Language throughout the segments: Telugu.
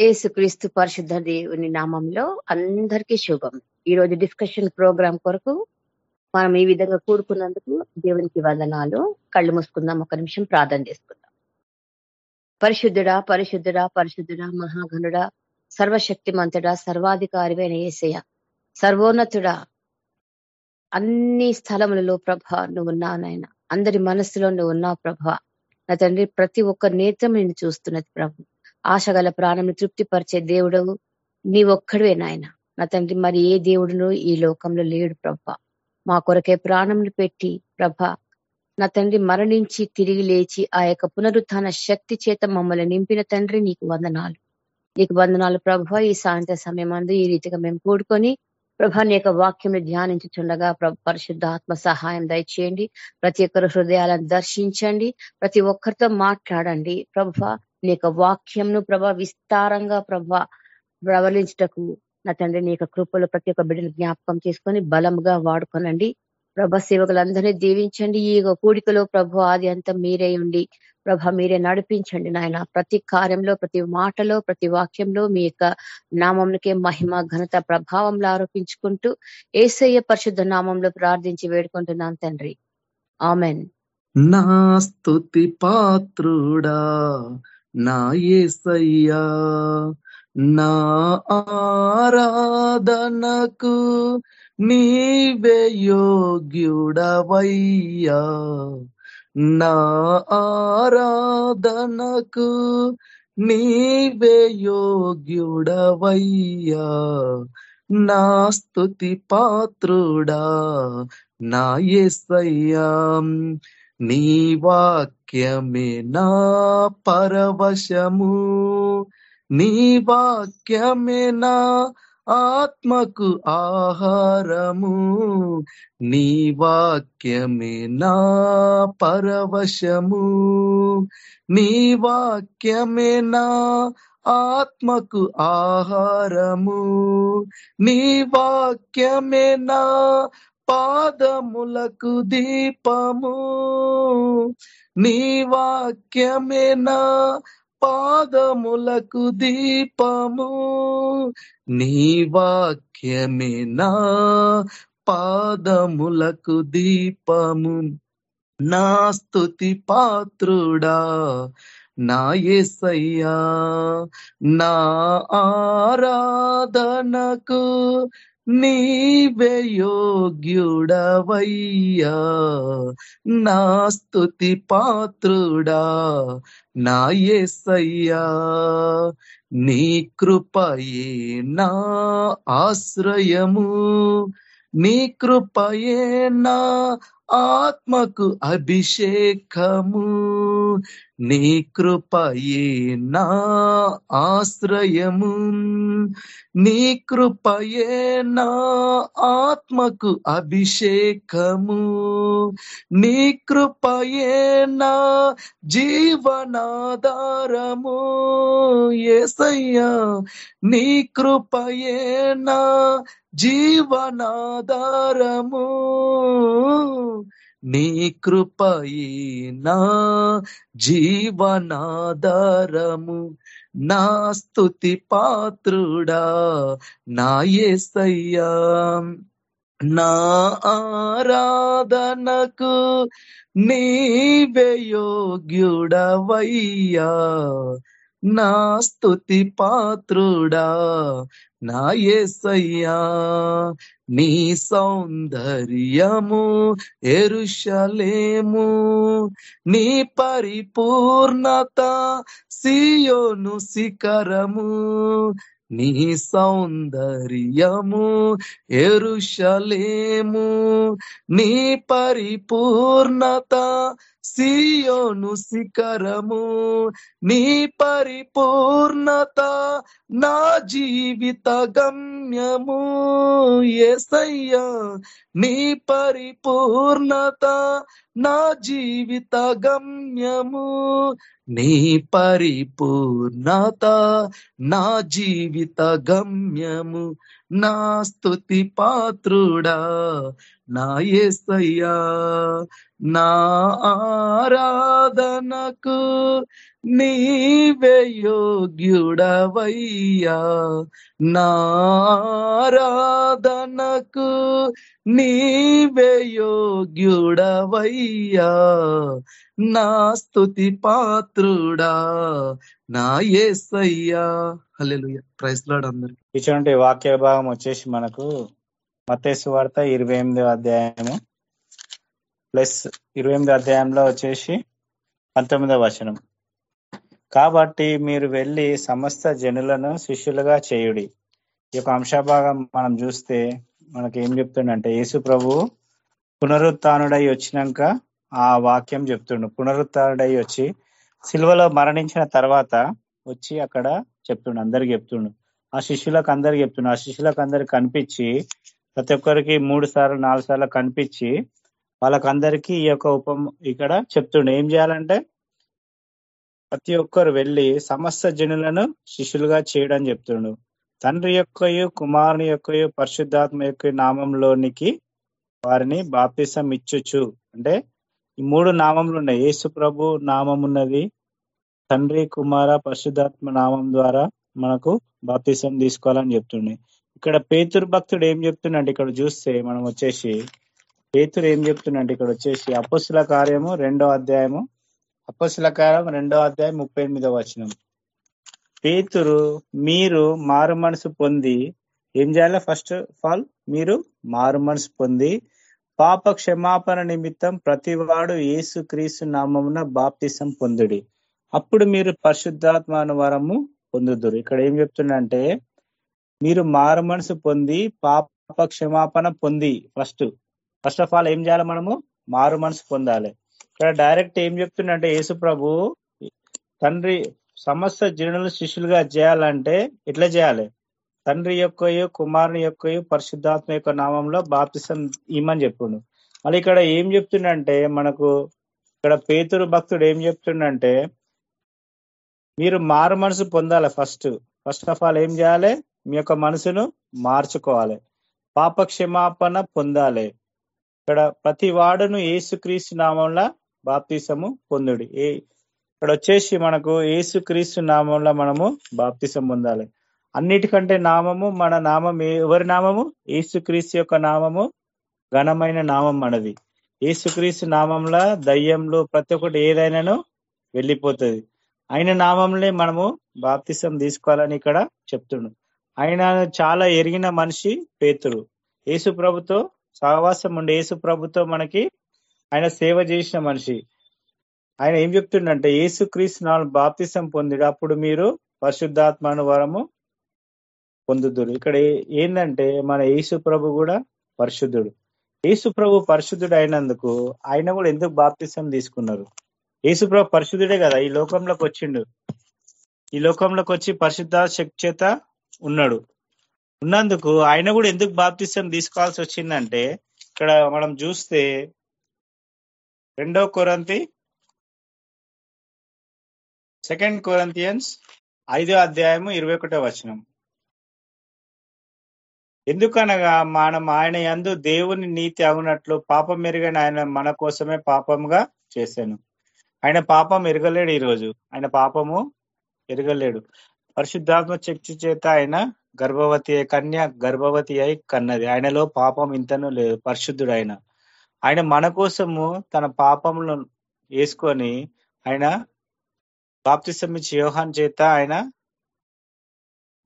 ఏసుక్రీస్తు పరిశుద్ధ దేవుని నామంలో అందరికీ శుభం. ఈ రోజు డిస్కషన్ ప్రోగ్రాం కొరకు మనం ఈ విధంగా కూడుకున్నందుకు దేవునికి వందనాలు. కళ్ళు మూసుకుందాం ఒక నిమిషం ప్రార్థన చేసుకుందాం. పరిశుద్ధుడా పరిశుద్ధుడా పరిశుద్ధుడా మహాగణుడా సర్వశక్తిమంతుడా సర్వాధికారివైన ఏసయ సర్వోన్నతుడా అన్ని స్థలములలో ప్రభ నువ్వు ఉన్నానైనా అందరి మనస్సులో నువ్వు ఉన్నావు ప్రభ. నా తండ్రి ప్రతి ఒక్క నేత్రం నేను చూస్తున్నది ప్రభు. ఆశగల ప్రాణం తృప్తిపరిచే దేవుడు నీ ఒక్కడివే నాయన. నా తండ్రి మరి ఏ దేవుడును ఈ లోకంలో లేడు ప్రభ. మా కొరకే ప్రాణం పెట్టి ప్రభ నా తండ్రి మరణించి తిరిగి లేచి ఆ యొక్క పునరుత్న శక్తి చేత మమ్మల్ని నింపిన తండ్రి నీకు వందనాలు. నీకు వందనాలు ప్రభ. ఈ సాయంత్ర సమయం అందు ఈ రీతిగా మేము కూడుకొని ప్రభా నీ యొక్క వాక్యం ధ్యానించుచుండగా పరిశుద్ధ ఆత్మ సహాయం దయచేయండి. ప్రతి ఒక్కరు హృదయాలను దర్శించండి. ప్రతి ఒక్కరితో మాట్లాడండి ప్రభ. నీ యొక్క వాక్యంను ప్రభ విస్తారంగా ప్రభ ప్రవలించటకు నా తండ్రి నీ యొక్క కృపలో ప్రతి ఒక్క బిడ్డను జ్ఞాపకం చేసుకొని బలంగా వాడుకోనండి. ప్రభ సేవకులందరినీ దీవించండి. ఈ కూడికలో ప్రభు ఆది అంతా మీరే ఉండి ప్రభ మీరే నడిపించండి నాయన. ప్రతి కార్యంలో ప్రతి మాటలో ప్రతి వాక్యంలో మీ యొక్క నామంకే మహిమ ఘనత ప్రభావంలో ఆరోపించుకుంటూ ఏసయ్య పరిశుద్ధ నామంలో ప్రార్థించి వేడుకుంటున్నాను తండ్రి. ఆమెన్. నా స్తుతి పాత్రుడా నా ఏసయ్యా నా ఆరాధనకు నీవే యోగ్యుడవయ్యా. నా ఆరాధనకు నీవే యోగ్యుడవయ్యా. నా స్తుతి పాత్రుడా నా ఎస్సయ్యా నీ వాక్యమే నా పరవశము. నీ వాక్యమే నా ఆత్మకు ఆహారము. నీ వాక్యమే నా పరవశము. నీ వాక్యమే నా ఆత్మకు ఆహారము. నీ వాక్యమే నా పాదములకు దీపము. నీ వాక్యమేనా? పాదములకు దీపము. నీ వాక్యమేనా? పాదములకు దీపము. నా స్థుతి పాత్రుడా నా ఎసయ్యా నా ఆరాధనకు నీవే యోగ్యుడవయ్యా. నా స్తుతి పాత్రుడా నా ఎసయ్యా నీ కృపయే నా ఆశ్రయము నీ కృపయే నా ఆత్మకు అభిషేకము. నీ కృపయే నా ఆశ్రయము. నీ కృపయే నా ఆత్మకు అభిషేకము. నీ కృపయే నా జీవనాధారము. ఏసయ్యా నీ కృపయే నా జీవనాధారము. నీ కృపయినా జీవనాధారము నా స్థుతి పాత్రుడా నా ఏసయ్యా. నా ఆరాధనకు నీవే యోగ్యుడవయ్యా. నా స్థుతి పాత్రుడా నా ఏసయ్యా నీ సౌందర్యము ఎరుషలేము నీ పరిపూర్ణత సియోను శిఖరము నీ సౌందర్యము ఎరుషలేము నీ పరిపూర్ణత సియోను శిఖరము నీ పరిపూర్ణత నా జీవిత గమ్యము. ఏసయ్యా నీ పరిపూర్ణత నా జీవిత గమ్యము. నీ పరిపూర్ణత నా జీవిత గమ్యము. నా స్థుతి పాత్రుడా నా ఏసయ్యా నా ఆరాధనకు నీవే యోగ్యుడవయ్యా నారాధనకు నీవే యోగ్యుడవయ్యా నా స్థుతి పాత్రుడా నా ఏసయ్యా. ప్రైజ్ లాడ్ అందరికి. ఇటువంటి వాక్య భాగం వచ్చేసి మనకు మతేసు వార్త ఇరవై ఎనిమిదో అధ్యాయము. ప్లస్ ఇరవై ఎనిమిదో అధ్యాయంలో వచ్చేసి పంతొమ్మిదో వచనం. కాబట్టి మీరు వెళ్ళి సమస్త జనులను శిష్యులుగా చేయుడి. ఈ యొక్క అంశభాగం మనం చూస్తే మనకి ఏం చెప్తుండంటే యేసు ప్రభు పునరుత్డై వచ్చినాక ఆ వాక్యం చెప్తుండు. పునరుత్డై వచ్చి సిల్వలో మరణించిన తర్వాత వచ్చి అక్కడ చెప్తుండు అందరికి చెప్తుండు. ఆ శిష్యులకు అందరికి చెప్తుండు. ఆ శిష్యులకు అందరికి కనిపించి ప్రతి ఒక్కరికి మూడు సార్లు నాలుగు సార్లు కనిపించి వాళ్ళకందరికీ ఈ యొక్క ఉపం ఇక్కడ చెప్తుండు. ఏం చేయాలంటే ప్రతి ఒక్కరు వెళ్ళి సమస్త జనులను శిష్యులుగా చేయడం చెప్తుండు. తండ్రి యొక్కయు కుమారుని యొక్కయు పరిశుద్ధాత్మ యొక్క నామంలోనికి వారిని బాప్తిసం ఇచ్చుచు. అంటే ఈ మూడు నామములు ఉన్నాయి. యేసు ప్రభు నామం ఉన్నది తండ్రి కుమార పరిశుద్ధాత్మ నామం ద్వారా మనకు బాప్తిసం తీసుకోవాలని చెప్తుండే. ఇక్కడ పేతురు భక్తుడు ఏం చెప్తున్నాడు ఇక్కడ చూస్తే మనం వచ్చేసి పేతురు ఏం చెప్తున్నాడు ఇక్కడ వచ్చేసి అపస్సుల కార్యము రెండో అధ్యాయము అపస్సుల కార్యం రెండో అధ్యాయం ముప్పై ఎనిమిదో వచనం. పేతురు మీరు మారు మనసు పొంది ఏం చేయాలి ఫస్ట్ ఆఫ్ ఆల్? మీరు మారు మనసు పొంది పాప క్షమాపణ నిమిత్తం ప్రతివాడు ఏసు క్రీస్తు నామమున బాప్తిసం పొందుడి. అప్పుడు మీరు పరిశుద్ధాత్మ వరము పొందుదురు. ఇక్కడ ఏం చెప్తుండంటే మీరు మారు మనసు పొంది పాప క్షమాపణ పొంది ఫస్ట్ ఫస్ట్ ఆఫ్ ఆల్ ఏం చేయాలి మనము? మారు మనసు పొందాలి. ఇక్కడ డైరెక్ట్ ఏం చెప్తుండంటే యేసు ప్రభు తండ్రి సమస్త జనులను శిష్యులుగా చేయాలంటే ఎట్లా చేయాలి? తండ్రి యొక్కయు కుమారుని యొక్కయు పరిశుద్ధాత్మ యొక్క నామంలో బాప్తిసం ఇమ్మని చెప్పిండు మళ్ళీ ఇక్కడ ఏం చెప్తుండంటే మనకు ఇక్కడ పేతురు భక్తుడు ఏం చెప్తుండంటే మీరు మారు మనసు పొందాలి ఫస్ట్ ఫస్ట్ ఆఫ్ ఆల్ ఏం చేయాలి? మీ యొక్క మనసును మార్చుకోవాలి. పాప క్షమాపణ పొందాలి. ఇక్కడ ప్రతి వాడును ఏసుక్రీస్తు నామంలో బాప్తిసము పొందుడు. ఏ ఇక్కడ వచ్చేసి మనకు ఏసుక్రీస్తు నామంలో మనము బాప్తిసం పొందాలి. అన్నిటికంటే నామము మన నామం ఎవరి నామము? ఏసుక్రీస్తు యొక్క నామము ఘనమైన నామం మనది. ఏసుక్రీస్తు నామంలో దయ్యంలో ప్రతి ఒక్కటి ఏదైనాను వెళ్ళిపోతుంది. ఆయన నామంలో మనము బాప్తిసం తీసుకోవాలని ఇక్కడ చెప్తుండు. ఆయన చాలా ఎరిగిన మనిషి పేతురు. యేసు ప్రభుతో సహవాసం ఉండే యేసు ప్రభుతో మనకి ఆయన సేవ చేసిన మనిషి. ఆయన ఏం చెప్తుండంటే యేసు క్రీస్తు నాలుగు బాప్తిసం పొందిడు అప్పుడు మీరు పరిశుద్ధాత్మను వరము పొందుదురు. ఇక్కడ ఏంటంటే మన యేసు ప్రభు కూడా పరిశుద్ధుడు. యేసు ప్రభు పరిశుద్ధుడు అయినందుకు ఆయన కూడా ఎందుకు బాప్తిసం తీసుకున్నారు? యేసుప్రభు పరిశుద్ధుడే కదా. ఈ లోకంలోకి వచ్చిండు. ఈ లోకంలోకి వచ్చి పరిశుద్ధ శక్తి చేత ఉన్నాడు. ఉన్నందుకు ఆయన కూడా ఎందుకు బాప్తిస్యం తీసుకోవాల్సి వచ్చిందంటే ఇక్కడ మనం చూస్తే రెండో కొరంతి సెకండ్ కొరంతియన్స్ ఐదో అధ్యాయము ఇరవై ఒకటో వచనం. ఎందుకనగా మనం ఆయన యందు దేవుని నీతి అవునట్లు పాపం మెరుగైన ఆయన మన కోసమే పాపంగా చేశాను. ఆయన పాపం ఎరగలేడు ఈరోజు. ఆయన పాపము ఎరగలేడు. పరిశుద్ధాత్మ శక్తి చేత ఆయన గర్భవతి అయి- కన్య గర్భవతి అయి కన్నది. ఆయనలో పాపం ఇంతనూ లేదు. పరిశుద్ధుడు ఆయన. ఆయన మన కోసము తన పాపములను వేసుకొని ఆయన బాప్తిసం ఇచ్చి యోహాన్ చేత ఆయన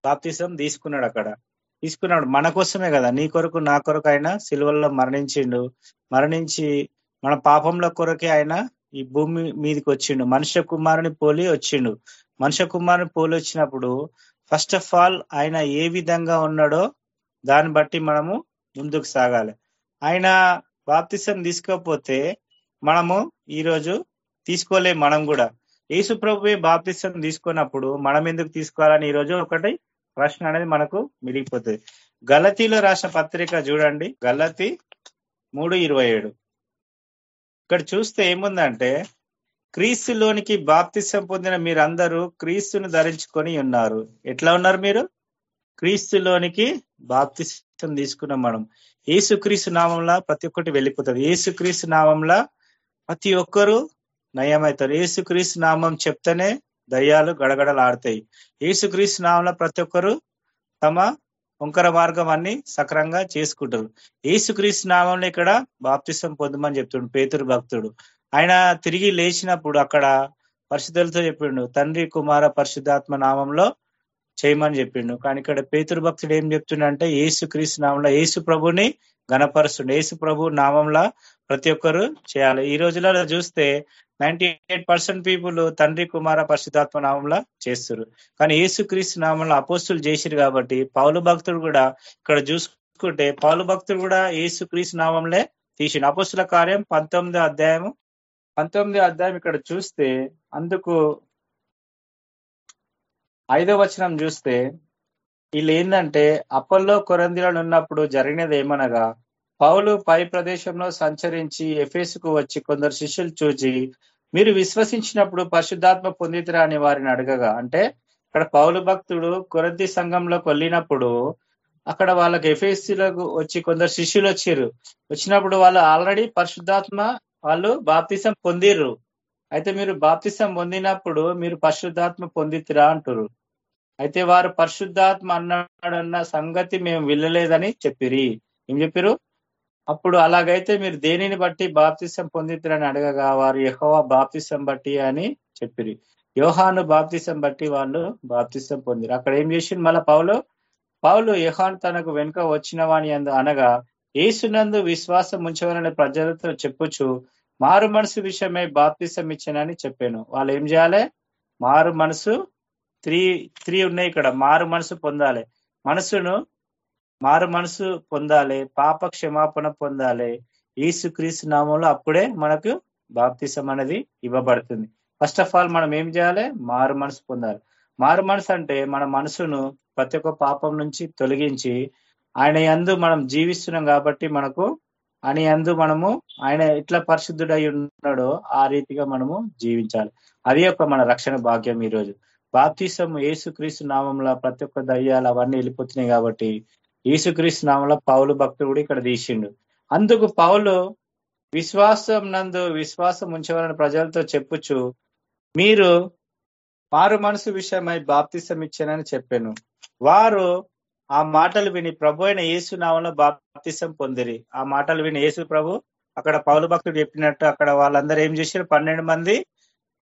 బాప్తిసం తీసుకున్నాడు అక్కడ. తీసుకున్నాడు. మన కోసమే కదా. నీ కొరకు నా కొరకు ఆయన సిలువల్లో మరణించిండు. మరణించి మన పాపంల కొరకే ఆయన ఈ భూమి మీదకి వచ్చిండు మనుష్య కుమారుని పోలి వచ్చిండు. మనుష్య కుమారుని పోలి వచ్చినప్పుడు ఫస్ట్ ఆఫ్ ఆల్ ఆయన ఏ విధంగా ఉన్నాడో దాన్ని బట్టి మనము ముందుకు సాగాలి. ఆయన బాప్తిసం తీసుకోకపోతే మనము ఈరోజు తీసుకోలేం మనం కూడా. యేసు ప్రభువే బాప్తిసం తీసుకున్నప్పుడు మనం ఎందుకు తీసుకోవాలని ఈ రోజు ఒకటి ప్రశ్న అనేది మనకు మిగిలిపోతుంది. గలతీలో రాసిన పత్రిక చూడండి. గలతి మూడు ఇరవై ఏడు. ఇక్కడ చూస్తే ఏముందంటే క్రీస్తులోనికి బాప్తిసం పొందిన మీరందరూ క్రీస్తును ధరించుకొని ఉన్నారు. ఎట్లా ఉన్నారు మీరు? క్రీస్తులోనికి బాప్తిసం తీసుకున్నాం మనం. ఏసుక్రీస్తు నామంలా ప్రతి ఒక్కటి వెళ్ళిపోతుంది. ఏసుక్రీస్తు నామంలా ప్రతి ఒక్కరు నయమవుతారు. ఏసుక్రీస్తు నామం చెప్తేనే దయ్యాలు గడగడలాడతాయి. ఏసుక్రీస్తు నామంలో ప్రతి ఒక్కరు తమ వంకర మార్గం అన్ని సక్రంగా చేసుకుంటారు. ఏసుక్రీస్తు నామంలో ఇక్కడ బాప్తిసం పొందమని చెప్తుండు పేతురు భక్తుడు. ఆయన తిరిగి లేచినప్పుడు అక్కడ పరిశుద్ధులతో చెప్పిండు తండ్రి కుమార పరిశుద్ధాత్మ నామంలో చేయమని చెప్పిండు. కానీ ఇక్కడ పేతురు భక్తుడు ఏం చెప్తుండంటే ఏసుక్రీస్తు నామంలో ఏసు ప్రభుని గణపరుస్తుండే ఏసు ప్రభు నామంలో ప్రతి ఒక్కరు చేయాలి. ఈ రోజులలో చూస్తే నైన్టీ ఎయిట్ పర్సెంట్ పీపుల్ తండ్రి కుమార పరిశుద్ధాత్మ నామంలో చేస్తారు కానీ యేసు క్రీస్తు నామంలో అపోస్తులు చేసిరు కాబట్టి పౌలు భక్తుడు కూడా ఇక్కడ చూసుకుంటే పౌలు భక్తుడు కూడా యేసు క్రీస్తు నామంలే తీసిన అపోస్తుల కార్యం పంతొమ్మిదో అధ్యాయము. పంతొమ్మిదో అధ్యాయం ఇక్కడ చూస్తే అందుకు ఐదో వచనం చూస్తే వీళ్ళు ఏంటంటే అప్పల్లో కొరందిలో ఉన్నప్పుడు జరిగినది ఏమనగా పౌలు పై ప్రదేశంలో సంచరించి ఎఫేసుకు వచ్చి కొందరు శిష్యులు చూచి మీరు విశ్వసించినప్పుడు పరిశుద్ధాత్మ పొందితురా అని వారిని అడగగా అంటే ఇక్కడ పౌలు భక్తుడు కొరంతి సంఘంలోకి వెళ్ళినప్పుడు అక్కడ వాళ్ళకి ఎఫేసీలకు వచ్చి కొందరు శిష్యులు వచ్చారు. వచ్చినప్పుడు వాళ్ళు ఆల్రెడీ పరిశుద్ధాత్మ వాళ్ళు బాప్తిసం పొందిర్రు. అయితే మీరు బాప్తిసం పొందినప్పుడు మీరు పరిశుద్ధాత్మ పొందితిరా అంటారు అయితే వారు పరిశుద్ధాత్మ అన్నాడన్న సంగతి మేము వెళ్ళలేదని చెప్పిరి. ఏం చెప్పారు అప్పుడు అలాగైతే మీరు దేనిని బట్టి బాప్తిసం పొందితురని అడగగా వారు యెహోవా బాప్తిసం బట్టి అని చెప్పిరి. యోహాను బాప్తిసం బట్టి వాళ్ళు బాప్తిసం పొందిరు. అక్కడ ఏం చేసింది మళ్ళా పౌలు? పౌలు యహాన్ తనకు వెనుక వచ్చిన వాణి అందు అనగా ఏసునందు విశ్వాసం ఉంచవలని ప్రజలతో చెప్పుచు మారు మనసు విషయమై బాప్తిసం ఇచ్చానని చెప్పాను. వాళ్ళు ఏం చేయాలి? మారు మనసు త్రీ త్రీ ఉన్నాయి ఇక్కడ. మారు మనసు పొందాలి. మనసును మారు మనసు పొందాలి పాప క్షమాపణ పొందాలి. క్రీస్తు నామంలో అప్పుడే మనకు బాప్తిసం అనేది ఇవ్వబడుతుంది. ఫస్ట్ ఆఫ్ ఆల్ మనం ఏం చేయాలి? మారు మనసు పొందాలి. మారు మనసు అంటే మన మనసును ప్రతి ఒక్క పాపం నుంచి తొలగించి ఆయన యందు మనం జీవిస్తున్నాం కాబట్టి మనకు ఆయన అందు మనము ఆయన ఎట్లా పరిశుద్ధుడై ఉన్నాడో ఆ రీతిగా మనము జీవించాలి. అది ఒక మన రక్షణ భాగ్యం ఈ రోజు బాప్తిసం ఏసుక్రీస్తు నామంలో ప్రతి ఒక్క దయ్యాలు అవన్నీ వెళ్ళిపోతున్నాయి కాబట్టి యేసుక్రీస్తు నామంలో పౌలు భక్తుడు కూడా ఇక్కడ తీసిండు. అందుకు పౌలు విశ్వాసం నందు విశ్వాసం ఉంచవాలని ప్రజలతో చెప్పుచు మీరు మారు మనసు విషయమై బాప్తిసం ఇచ్చానని చెప్పాను. వారు ఆ మాటలు విని ప్రభు అయిన యేసు నామంలో బాప్తిసం పొందిరి. ఆ మాటలు విని యేసు ప్రభు అక్కడ పౌలు భక్తుడు చెప్పినట్టు అక్కడ వాళ్ళందరూ ఏం చేశారు పన్నెండు మంది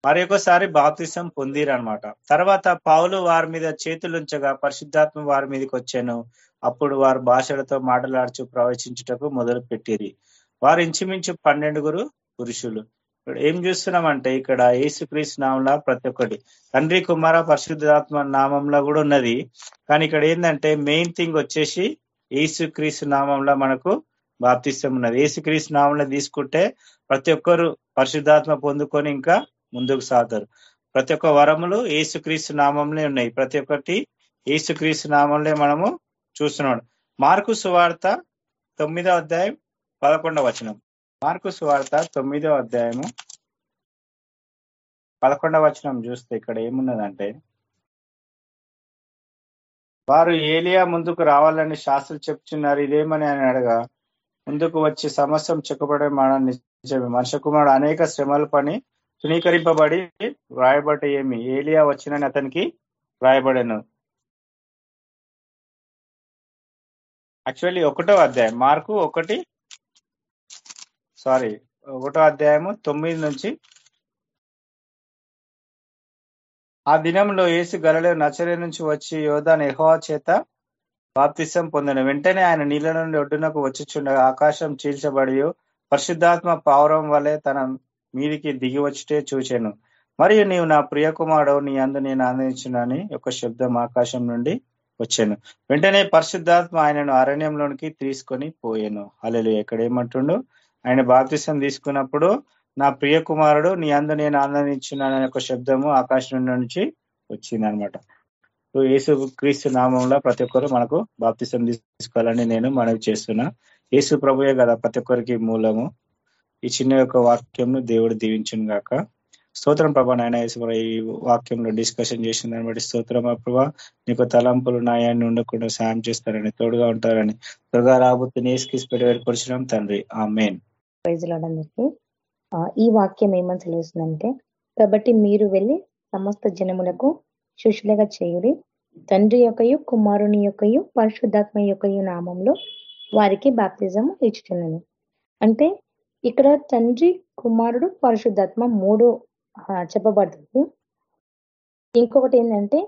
మరి ఒకసారి బాప్తిసం పొందిరనమాట తర్వాత పావులు వారి మీద చేతులుంచగా పరిశుద్ధాత్మ వారి మీదకి వచ్చాను. అప్పుడు వారు భాషలతో మాటలాడుచు ప్రవచించుటకు మొదలు పెట్టిరి వారు ఇంచుమించు పన్నెండుగురు పురుషులు. ఇప్పుడు ఏం చూస్తున్నామంటే ఇక్కడ ఏసుక్రీస్తు నామంలో ప్రతి ఒక్కటి. తండ్రి కుమార పరిశుద్ధాత్మ నామంలో కూడా ఉన్నది. కానీ ఇక్కడ ఏంటంటే మెయిన్ థింగ్ వచ్చేసి ఏసుక్రీస్తు నామంలో మనకు బాప్తిష్టం ఉన్నది. ఏసుక్రీస్తు నామంలో తీసుకుంటే ప్రతి ఒక్కరు పరిశుద్ధాత్మ పొందుకొని ఇంకా ముందుకు సాగుతారు. ప్రతి ఒక్క వరములు ఏసుక్రీస్తు నామంలో ఉన్నాయి. ప్రతి ఒక్కటి ఏసుక్రీస్తు నామంలో మనము చూస్తున్నాడు మార్కు సువార్త తొమ్మిదో అధ్యాయం పదకొండవ వచనం. మార్కు సువార్త తొమ్మిదో అధ్యాయము పదకొండవ వచనం చూస్తే ఇక్కడ ఏమున్నదంటే వారు ఏలియా ముందుకు రావాలని శాస్త్రులు చెప్తున్నారు. ఇదేమని అని అడగా ముందుకు వచ్చి సమస్యం చెక్కబడే మన నిజమే. మనుష కుమారుడు అనేక శ్రమలు పని తృణీకరింపబడి వ్రాయబడ్డ ఏమి? ఏలియా వచ్చినని అతనికి వ్రాయబడను. యాక్చువల్లీ ఒకటో అధ్యాయం. మార్కు ఒకటి సారీ ఒకటో అధ్యాయము తొమ్మిది నుంచి ఆ దినంలో ఏసు గలలో నచరే నుంచి వచ్చి యోధా నెహోవా చేత బాప్తిసం పొందిన. వెంటనే ఆయన నీళ్ళ నుండి ఒడ్డునకు వచ్చిచుండగా ఆకాశం చీల్చబడి పరిశుద్ధాత్మ పావురం వలె తన మీదికి దిగి వచ్చిటే చూచాను. మరియు నీవు నా ప్రియ కుమారుడు నీ అందు నేను ఆనందించునని ఒక శబ్దం ఆకాశం నుండి వచ్చాను. వెంటనే పరిశుద్ధాత్మ ఆయనను అరణ్యంలోనికి తీసుకొని పోయాను. అలెలు ఎక్కడ ఏమంటుండు? ఆయన బాప్తిసం తీసుకున్నప్పుడు నా ప్రియ కుమారుడు నీ అందు నేను ఆనందించున్నానని ఒక శబ్దము ఆకాశం నుంచి వచ్చింది అనమాట యేసు క్రీస్తు నామంలో ప్రతి ఒక్కరు మనకు బాప్తిసం తీసుకోవాలని నేను మనవి చేస్తున్నా. యేసు ప్రభుయే కదా ప్రతి ఒక్కరికి మూలము. ఈ చిన్న యొక్క వాక్యంను దేవుడు దీవించును గాక. స్తోత్రం ప్రభా నాయన ఈ వాక్యంలో డిస్కషన్ చేసిన దాన్ని బట్టి స్తోత్రం ప్రభా? నీకు తలంపులు నాయాన్ని ఉండకుండా సాయం చేస్తారని తోడుగా ఉంటారని త్వరగా రాబోతున్న ఏసుకిసి పెట్టి తండ్రి. ఆ మెయిన్ ఈ వాక్యం ఏమని తెలియస్తుందంటే కాబట్టి మీరు వెళ్ళి సమస్త జనములకు శిష్యులుగా చేయుడి. తండ్రి యొక్కయు కుమారుని యొక్కయు పరిశుద్ధాత్మ యొక్కయు నామంలో వారికి బాప్తిజం ఇచ్చుతున్నాను అంటే ఇక్కడ తండ్రి కుమారుడు పరిశుద్ధాత్మ మూడు చెప్పబడుతుంది. ఇంకొకటి ఏంటంటే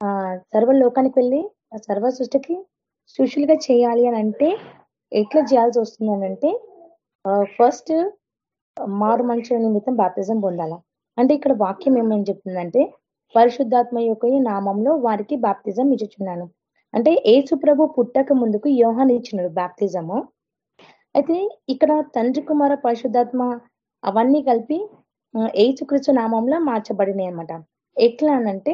ఆ సర్వ లోకానికి వెళ్ళి సర్వ సృష్టికి శిష్యులుగా చేయాలి అని అంటే ఎట్లా చేయాల్సి వస్తుంది అంటే ఫస్ట్ మారు మనుషుల నిమిత్తం బాప్తిజం పొందాల. అంటే ఇక్కడ వాక్యం ఏమని చెప్తుందంటే పరిశుద్ధాత్మ యొక్క నామంలో వారికి బాప్తిజం ఇచ్చుచున్నాను. అంటే ఏసు ప్రభు పుట్టక ముందుకు యోహాన్ ఇచ్చినాడు బాప్తిజము. అయితే ఇక్కడ తండ్రి కుమార పరిశుద్ధాత్మ అవన్నీ కలిపి ఏసుక్రీస్తు నామంలో మార్చబడినాయి అనమాట ఎట్లా అనంటే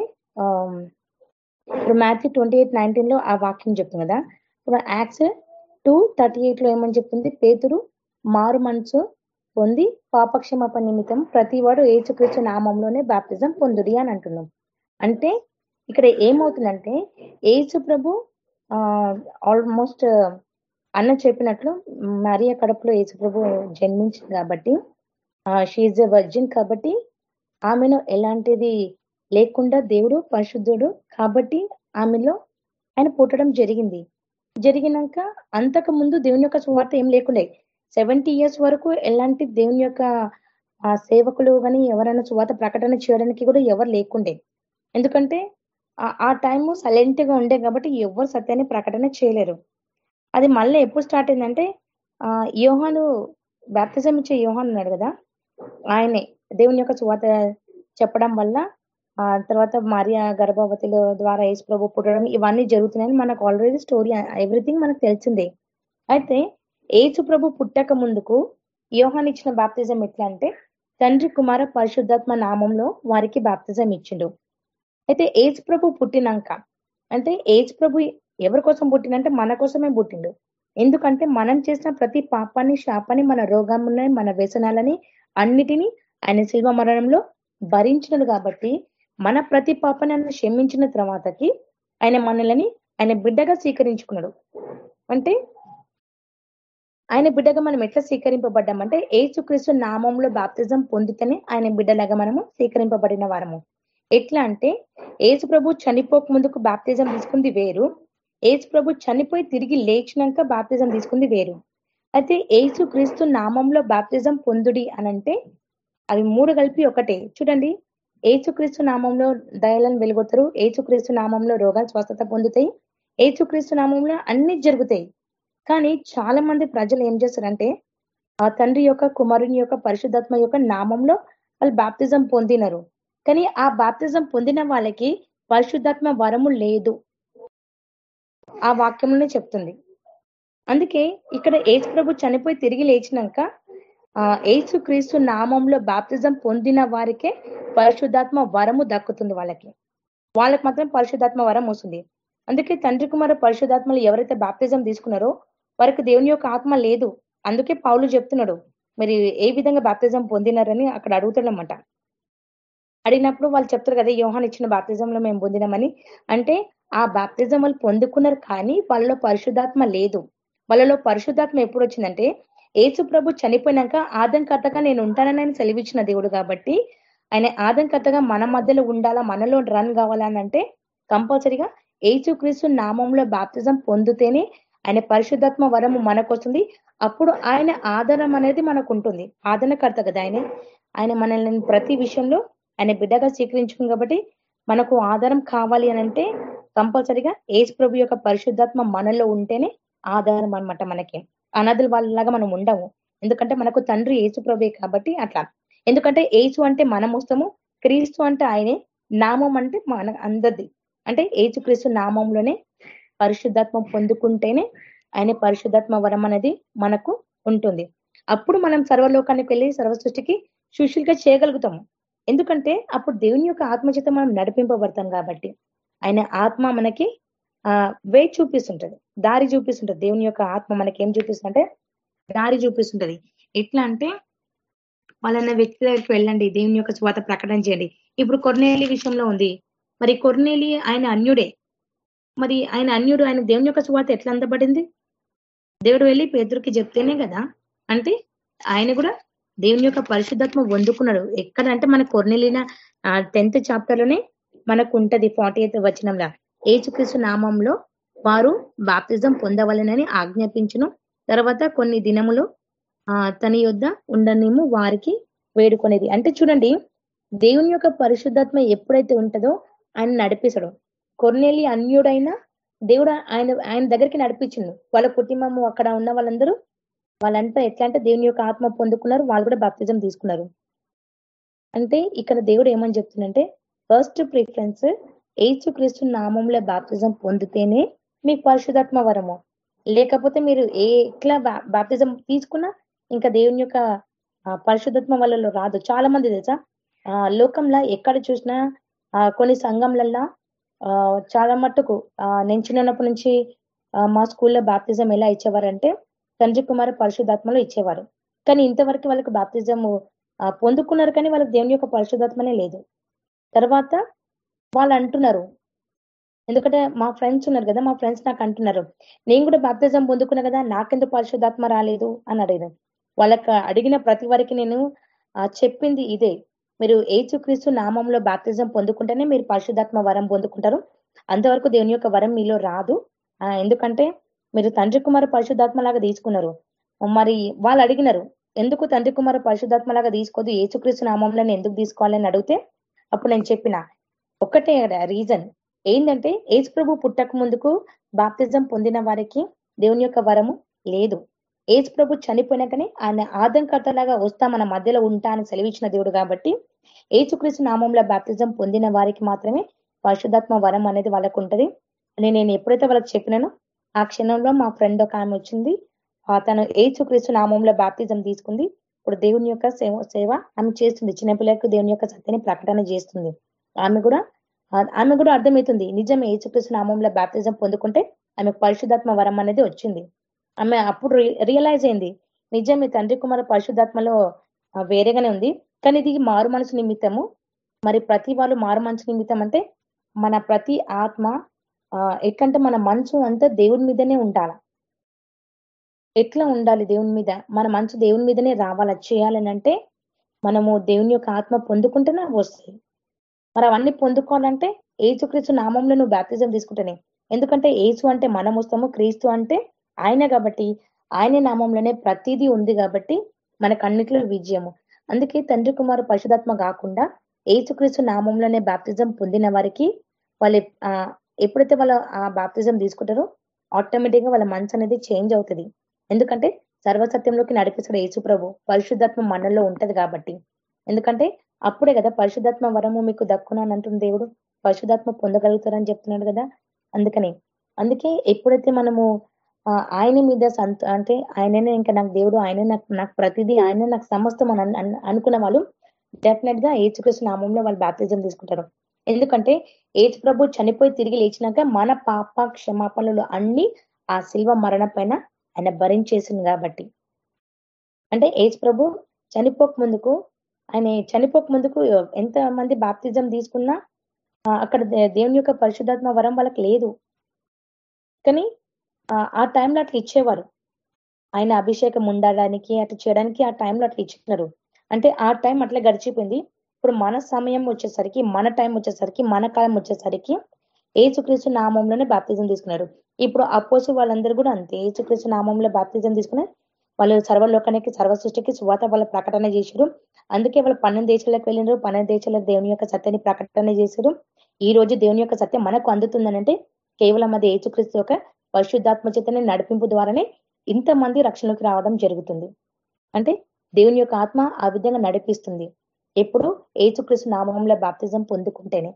ఇప్పుడు మ్యాథ్యూ ట్వంటీ ఎయిట్ నైన్టీన్లో ఆ వాక్యం చెప్తుంది కదా. ఇప్పుడు యాక్స్ టూ థర్టీ ఎయిట్లో ఏమని చెప్తుంది? పేతురు మారు మనసు పొంది పాపక్షమాప నిమిత్తం ప్రతి వాడు ఏచుక్రీస్తు నామంలోనే బాప్తిజం పొందుడి అని అంటున్నాం. అంటే ఇక్కడ ఏమవుతుందంటే ఏచు ప్రభు ఆల్మోస్ట్ అన్న చెప్పినట్లు మరియ కడపలో యేసుప్రభు జన్మించింది కాబట్టి షీజ్ ఎ వర్జిన్ కాబట్టి ఆమెను ఎలాంటిది లేకుండా దేవుడు పరిశుద్ధుడు కాబట్టి ఆమెలో ఆయన పుట్టడం జరిగింది. జరిగినాక అంతకు ముందు దేవుని యొక్క సువార్త ఏం లేకుండే. సెవెంటీ ఇయర్స్ వరకు ఎలాంటి దేవుని యొక్క సేవకులు కానీ ఎవరైనా సువార్త ప్రకటన చేయడానికి కూడా ఎవరు లేకుండే. ఎందుకంటే ఆ టైం సైలెంట్గా ఉండే కాబట్టి ఎవరు సత్యాన్ని ప్రకటన చేయలేరు. అది మళ్ళీ ఎప్పుడు స్టార్ట్ అయిందంటే ఆ యోహాను బ్యాప్తిజం ఇచ్చే యోహాన్ ఉన్నాడు కదా ఆయనే దేవుని యొక్క సువాత చెప్పడం వల్ల ఆ తర్వాత మరియా గర్భవతుల ద్వారా యేసు ప్రభు పుట్టడం ఇవన్నీ జరుగుతున్నాయని మనకు ఆల్రెడీ స్టోరీ ఎవ్రీథింగ్ మనకు తెలిసిందే. అయితే ఏసు ప్రభు పుట్టక ముందుకు యోహాన్ ఇచ్చిన బాప్తిజం ఎట్లా అంటే తండ్రి కుమార పరిశుద్ధాత్మ నామంలో వారికి బాప్తిజం ఇచ్చిండు. అయితే ఏజ్ ప్రభు పుట్టినాక అంటే ఏజ్ ప్రభు ఎవరి కోసం పుట్టినంటే మన కోసమే పుట్టిండు. ఎందుకంటే మనం చేసిన ప్రతి పాపాన్ని శాపాన్ని మన రోగములని మన వ్యసనాలని అన్నిటినీ ఆయన శిల్వ మరణంలో భరించినడు కాబట్టి మన ప్రతి పాపని ఆయన క్షమించిన తర్వాతకి ఆయన మనల్ని ఆయన బిడ్డగా స్వీకరించుకున్నాడు. అంటే ఆయన బిడ్డగా మనం ఎట్లా స్వీకరింపబడ్డామంటే ఏసుక్రీస్తు నామంలో బాప్తిజం పొందితేనే ఆయన బిడ్డలాగా మనము స్వీకరింపబడిన వారము. ఎట్లా అంటే ఏసు ప్రభు చనిపోక ముందుకు బాప్తిజం తీసుకుంది వేరు. ఏసు ప్రభు చనిపోయి తిరిగి లేచినాక బాప్తిజం తీసుకుంది వేరు. అయితే ఏసు క్రీస్తు నామంలో బాప్తిజం పొందుడి అనంటే అవి మూడు కలిపి ఒకటే. చూడండి ఏసుక్రీస్తు నామంలో దయలను వెలుగొత్తరు ఏసుక్రీస్తు నామంలో రోగాలు స్వస్థత పొందుతాయి ఏసుక్రీస్తు నామంలో అన్ని జరుగుతాయి. కానీ చాలా మంది ప్రజలు ఏం చేస్తారంటే ఆ తండ్రి యొక్క కుమారుని యొక్క పరిశుద్ధాత్మ యొక్క నామంలో వాళ్ళు బాప్తిజం పొందినరు. కానీ ఆ బాప్తిజం పొందిన వాళ్ళకి పరిశుద్ధాత్మ వరము లేదు. ఆ వాక్యంలోనే చెప్తుంది. అందుకే ఇక్కడ ఏసు ప్రభు చనిపోయి తిరిగి లేచినాక ఏసు క్రీస్తు నామంలో బాప్తిజం పొందిన వారికే పరిశుద్ధాత్మ వరము దక్కుతుంది వాళ్ళకి. వాళ్ళకి మాత్రం పరిశుద్ధాత్మ వరం వస్తుంది. అందుకే తండ్రి కుమార పరిశుద్ధాత్మలు ఎవరైతే బాప్తిజం తీసుకున్నారో వారికి దేవుని యొక్క ఆత్మ లేదు. అందుకే పౌలు చెప్తున్నాడు మరి ఏ విధంగా బాప్తిజం పొందినారని అక్కడ అడుగుతున్నామంట అడిగినప్పుడు వాళ్ళు చెప్తారు కదా యోహాన్ ఇచ్చిన బాప్తిజంలో మేము పొందినామని. అంటే ఆ బాప్తిజం వాళ్ళు పొందుకున్నారు కానీ వాళ్ళలో పరిశుద్ధాత్మ లేదు. వాళ్ళలో పరిశుద్ధాత్మ ఎప్పుడు వచ్చిందంటే ఏసు ప్రభు చనిపోయినాక ఆదంకర్తగా నేను ఉంటానని ఆయన సెలవిచ్చిన దేవుడు కాబట్టి ఆయన ఆదంకర్తగా మన మధ్యలో ఉండాలా మనలో రన్ కావాలనంటే కంపల్సరిగా ఏసుక్రీస్తు నామంలో బాప్తిజం పొందితేనే ఆయన పరిశుద్ధాత్మ వరము మనకు వస్తుంది అప్పుడు ఆయన ఆదరం అనేది మనకు ఉంటుంది ఆదరణకర్త కదా ఆయన. ఆయన మనల్ని ప్రతి విషయంలో ఆయన బిడ్డగా స్వీకరించుకుని కాబట్టి మనకు ఆధారం కావాలి అని అంటే కంపల్సరిగా ఏజ్ ప్రభు యొక్క పరిశుద్ధాత్మ మనలో ఉంటేనే ఆధారం అనమాట మనకి. అనాథుల వాళ్ళలాగా మనం ఉండము. ఎందుకంటే మనకు తండ్రి ఏసు ప్రభే కాబట్టి అట్లా. ఎందుకంటే ఏసు అంటే మనం వస్తాము క్రీస్తు అంటే ఆయనే నామం అంటే మన అందరిది. అంటే ఏసు క్రీస్తు నామంలోనే పరిశుద్ధాత్మ పొందుకుంటేనే ఆయన పరిశుద్ధాత్మ వరం అనేది మనకు ఉంటుంది. అప్పుడు మనం సర్వలోకానికి వెళ్ళి సర్వ సృష్టికి శిష్యులుగా చేయగలుగుతాము. ఎందుకంటే అప్పుడు దేవుని యొక్క ఆత్మచేత మనం నడిపింపబడతాం కాబట్టి ఆయన ఆత్మ మనకి ఆ వే చూపిస్తుంటది. దారి చూపిస్తుంటది. దేవుని యొక్క ఆత్మ మనకి ఏం చూపిస్తుంటే దారి చూపిస్తుంటది. ఎట్లా అంటే వాళ్ళన్న వ్యక్తి దగ్గరికి వెళ్ళండి. దేవుని యొక్క స్వాత ప్రకటన చేయండి. ఇప్పుడు కొర్నేలి విషయంలో ఉంది. మరి కొర్నేలి ఆయన అన్యుడే. మరి ఆయన అన్యుడు ఆయన దేవుని యొక్క సువాత ఎట్లా అందబడింది? దేవుడు వెళ్ళి పేదరికి చెప్తేనే కదా. అంటే ఆయన కూడా దేవుని యొక్క పరిశుద్ధాత్మ వండుకున్నాడు ఎక్కడ అంటే మన కొర్నెలిన టెన్త్ చాప్టర్లోనే మనకు ఉంటది ఫార్టీ ఎయిత్ వచనంలో. ఏచుక్రీస్తు నామంలో వారు బాప్తిజం పొందవలనని ఆజ్ఞాపించును. తర్వాత కొన్ని దినములు ఆ తన యొద్ ఉండనేమో వారికి వేడుకొనేది. అంటే చూడండి దేవుని యొక్క పరిశుద్ధాత్మ ఎప్పుడైతే ఉంటుందో ఆయన నడిపిస్తాడు. కొర్నేలి అన్యుడైనా దేవుడు ఆయన ఆయన దగ్గరికి నడిపించిండు వాళ్ళ కుటుంబము అక్కడ ఉన్న వాళ్ళందరూ వాళ్ళంతా ఎట్లా అంటే దేవుని యొక్క ఆత్మ పొందుకున్నారు వాళ్ళు కూడా బాప్తిజం తీసుకున్నారు. అంటే ఇక్కడ దేవుడు ఏమని చెప్తుందంటే ఫస్ట్ ప్రిఫరెన్స్ ఏచు క్రీస్తు నామంలో బాప్తిజం పొందితేనే మీకు పరిశుధాత్మ వరము. లేకపోతే మీరు ఏ ఎట్లా బాప్తిజం తీసుకున్నా ఇంకా దేవుని యొక్క పరిశుధాత్మ వల్ల రాదు. చాలా మంది తెలుసా లోకంలో ఎక్కడ చూసినా కొన్ని సంఘంలల్లా చాలా మట్టుకు నేను చిన్నప్పటి నుంచి మా స్కూల్లో బాప్తిజం ఎలా ఇచ్చేవారంటే తండ్రి కుమార పరిశుధాత్మలో ఇచ్చేవారు. కానీ ఇంతవరకు వాళ్ళకి బాప్తిజం పొందుకున్నారు కానీ వాళ్ళకి దేవుని యొక్క పరిశుధాత్మనే లేదు. తర్వాత వాళ్ళు అంటున్నారు ఎందుకంటే మా ఫ్రెండ్స్ ఉన్నారు కదా మా ఫ్రెండ్స్ నాకు అంటున్నారు నేను కూడా బాప్తిజం పొందుకున్నా కదా నాకెందుకు పరిశుధాత్మ రాలేదు? అని అడిగాను వాళ్ళకి అడిగిన ప్రతి వారికి నేను చెప్పింది ఇదే. మీరు ఏచుక్రీస్తు నామంలో బాప్తిజం పొందుకుంటేనే మీరు పరిశుధాత్మ వరం పొందుకుంటారు. అంతవరకు దేవుని యొక్క వరం మీలో రాదు. ఎందుకంటే మీరు తండ్రి కుమార పరిశుద్ధాత్మలాగా తీసుకున్నారు. మరి వాళ్ళు అడిగినారు ఎందుకు తండ్రి కుమార పరిశుద్ధాత్మలాగా తీసుకోదు? ఏసుక్రీస్తు నామంలో ఎందుకు తీసుకోవాలని అడిగితే అప్పుడు నేను చెప్పిన ఒక్కటే రీజన్ ఏంటంటే ఏసు ప్రభు పుట్టక ముందుకు బాప్తిజం పొందిన వారికి దేవుని యొక్క వరము లేదు. ఏసు ప్రభు చనిపోయినాకనే ఆయన ఆదంకర్తలాగా వస్తా మన మధ్యలో ఉంటా అని సెలవిచ్చిన దేవుడు కాబట్టి ఏసుక్రీస్తు నామంలో బాప్తిజం పొందిన వారికి మాత్రమే పరిశుధాత్మ వరం అనేది వాళ్ళకు ఉంటది అని నేను ఎప్పుడైతే వాళ్ళకి చెప్పినానో ఆ క్షణంలో మా ఫ్రెండ్ ఒక ఆమె వచ్చింది. తను ఏసుక్రీస్తు నామంలో బాప్తిజం తీసుకుంది. ఇప్పుడు దేవుని యొక్క సేవ సేవ ఆమె చేస్తుంది. చిన్నపిల్లలకు దేవుని యొక్క సత్యని ప్రకటన చేస్తుంది. ఆమె కూడా ఆమె కూడా అర్థమవుతుంది. నిజం ఏసుక్రీస్తు నామంలో బాప్తిజం పొందుకుంటే ఆమె పరిశుధాత్మ వరం అనేది వచ్చింది. ఆమె అప్పుడు రియలైజ్ అయింది. నిజం మీ తండ్రి కుమార్ పరిశుధాత్మలో వేరేగానే ఉంది. కానీ ఇది మారు మనసు నిమిత్తము. మరి ప్రతి వాళ్ళు మారు మనసు నిమిత్తం అంటే మన ప్రతి ఆత్మ ఎట్లంటే మన మనసు అంతా దేవుని మీదనే ఉండాల? ఎట్లా ఉండాలి దేవుని మీద? మన మనసు దేవుని మీదనే రావాల? చేయాలని అంటే మనము దేవుని యొక్క ఆత్మ పొందుకుంటేనే వస్తాయి. మరి అవన్నీ పొందుకోవాలంటే ఏసుక్రీస్తు నామంలో నువ్వు బ్యాప్తిజం తీసుకుంటేనే ఎందుకంటే ఏసు అంటే మనం వస్తాము క్రీస్తు అంటే ఆయన కాబట్టి ఆయన నామంలోనే ప్రతిదీ ఉంది కాబట్టి మనకు అన్నిట్లో విజయము. అందుకే తండ్రి కుమారు పరిశుధాత్మ కాకుండా ఏసుక్రీస్తు నామంలోనే బ్యాప్తిజం పొందిన వారికి వాళ్ళు ఎప్పుడైతే వాళ్ళ ఆ బాప్తిజం తీసుకుంటారో ఆటోమేటిక్గా వాళ్ళ మనసు అనేది చేంజ్ అవుతుంది. ఎందుకంటే సర్వసత్యంలోకి నడిపిస్తాడు యేసుప్రభు. పరిశుద్ధాత్మ మనలో ఉంటది కాబట్టి. ఎందుకంటే అప్పుడే కదా పరిశుద్ధాత్మ వరము మీకు దక్కునని అంటుంది దేవుడు. పరిశుధాత్మ పొందగలుగుతారని చెప్తున్నాడు కదా. అందుకని అందుకే ఎప్పుడైతే మనము ఆయన మీద సంత అంటే ఆయననే ఇంకా నాకు దేవుడు ఆయన నాకు నాకు ప్రతిదీ ఆయన నాకు సమస్తం అని అనుకున్న వాళ్ళు డెఫినెట్గా ఏచుకృష్ణ నామంలో వాళ్ళు బాప్తిజం తీసుకుంటారు. ఎందుకంటే ఏజ్ ప్రభు చనిపోయి తిరిగి లేచినాక మన పాప క్షమాపణలు అన్ని ఆ శిల్వ మరణ పైన ఆయన భరించేసింది కాబట్టి. అంటే ఏజ్ ప్రభు చనిపోక ముందుకు ఆయన చనిపోక ముందుకు ఎంత మంది బాప్తిజం తీసుకున్నా అక్కడ దేవుని యొక్క పరిశుద్ధాత్మ వరం వాళ్ళకి లేదు. కానీ ఆ టైంలో అట్లా ఇచ్చేవారు. ఆయన అభిషేకం ఉండడానికి అట్లా చేయడానికి ఆ టైంలో అట్లా ఇచ్చినారు. అంటే ఆ టైం అట్లా గడిచిపోయింది. ఇప్పుడు మన సమయం వచ్చేసరికి మన టైం వచ్చేసరికి మన కాలం వచ్చేసరికి ఏసుక్రీస్తు నామంలోనే బాప్తిజం తీసుకున్నారు ఇప్పుడు అపోసు వాళ్ళందరూ కూడా అంతే. ఏసుక్రీస్తు నామంలో బాప్తిజం తీసుకుని వాళ్ళు సర్వలోకానికి సర్వ సృష్టికి సువాత వాళ్ళ ప్రకటన చేశారు. అందుకే వాళ్ళు పన్నెండు దేశాలకు వెళ్ళినారు. పన్నెండు దేశాల దేవుని యొక్క సత్యాన్ని ప్రకటన చేశారు. ఈ రోజు దేవుని యొక్క సత్యం మనకు అందుతుందనంటే కేవలం అది ఏసుక్రీస్తు యొక్క పరిశుద్ధాత్మ చేతనే నడిపింపు ద్వారానే ఇంతమంది రక్షణలోకి రావడం జరుగుతుంది. అంటే దేవుని యొక్క ఆత్మ ఆ విధంగా నడిపిస్తుంది. ఎప్పుడు ఏసుక్రీస్తు నామంలో బాప్తిజం పొందుకుంటేనే.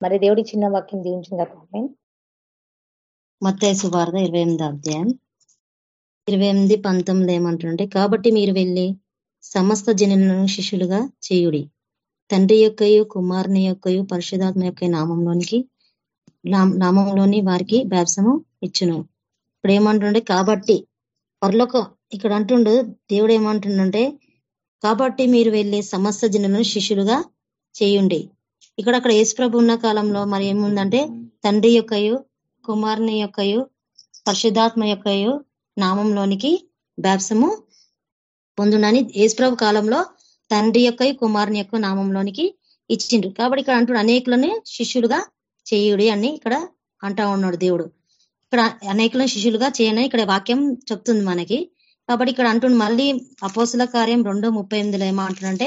మరి దేవుడి చిన్న వాక్యం దీవించింది కదా మత్తైసు వార్త ఇరవై ఎనిమిది అధ్యాయం. ఇరవై ఎనిమిది పంతొమ్మిది ఏమంటుంటే కాబట్టి మీరు వెళ్ళి సమస్త జనులను శిష్యులుగా చేయుడి. తండ్రి యొక్కయు కుమారుని యొక్కయు పరిశుధాత్మ యొక్క నామంలోనికి నామంలోని వారికి బ్యాప్సము ఇచ్చును. ఇప్పుడు ఏమంటుండే కాబట్టి పర్లోక ఇక్కడ అంటుండు దేవుడు ఏమంటుండంటే కాబట్టి మీరు వెళ్ళి సమస్త జనులను శిష్యులుగా చేయండి. ఇక్కడ అక్కడ యేసుప్రభు ఉన్న కాలంలో మరి ఏముందంటే తండ్రి యొక్కయు కుమారుని యొక్కయు పరిశుద్ధాత్మ యొక్కయు నామంలోనికి బ్యాప్సము పొందునని యేసుప్రభు కాలంలో తండ్రి యొక్క కుమారుని యొక్క నామంలోనికి ఇచ్చిండ్రు. కాబట్టి ఇక్కడ అంటుడు అనేకులని శిష్యులుగా చేయుడి అని ఇక్కడ అంటా ఉన్నాడు దేవుడు. ఇక్కడ అనేకులను శిష్యులుగా చేయని ఇక్కడ వాక్యం చెప్తుంది మనకి. కాబట్టి ఇక్కడ అంటుండు మళ్ళీ అపోసుల కార్యం రెండు ముప్పై ఎనిమిదిలో ఏమంటుండంటే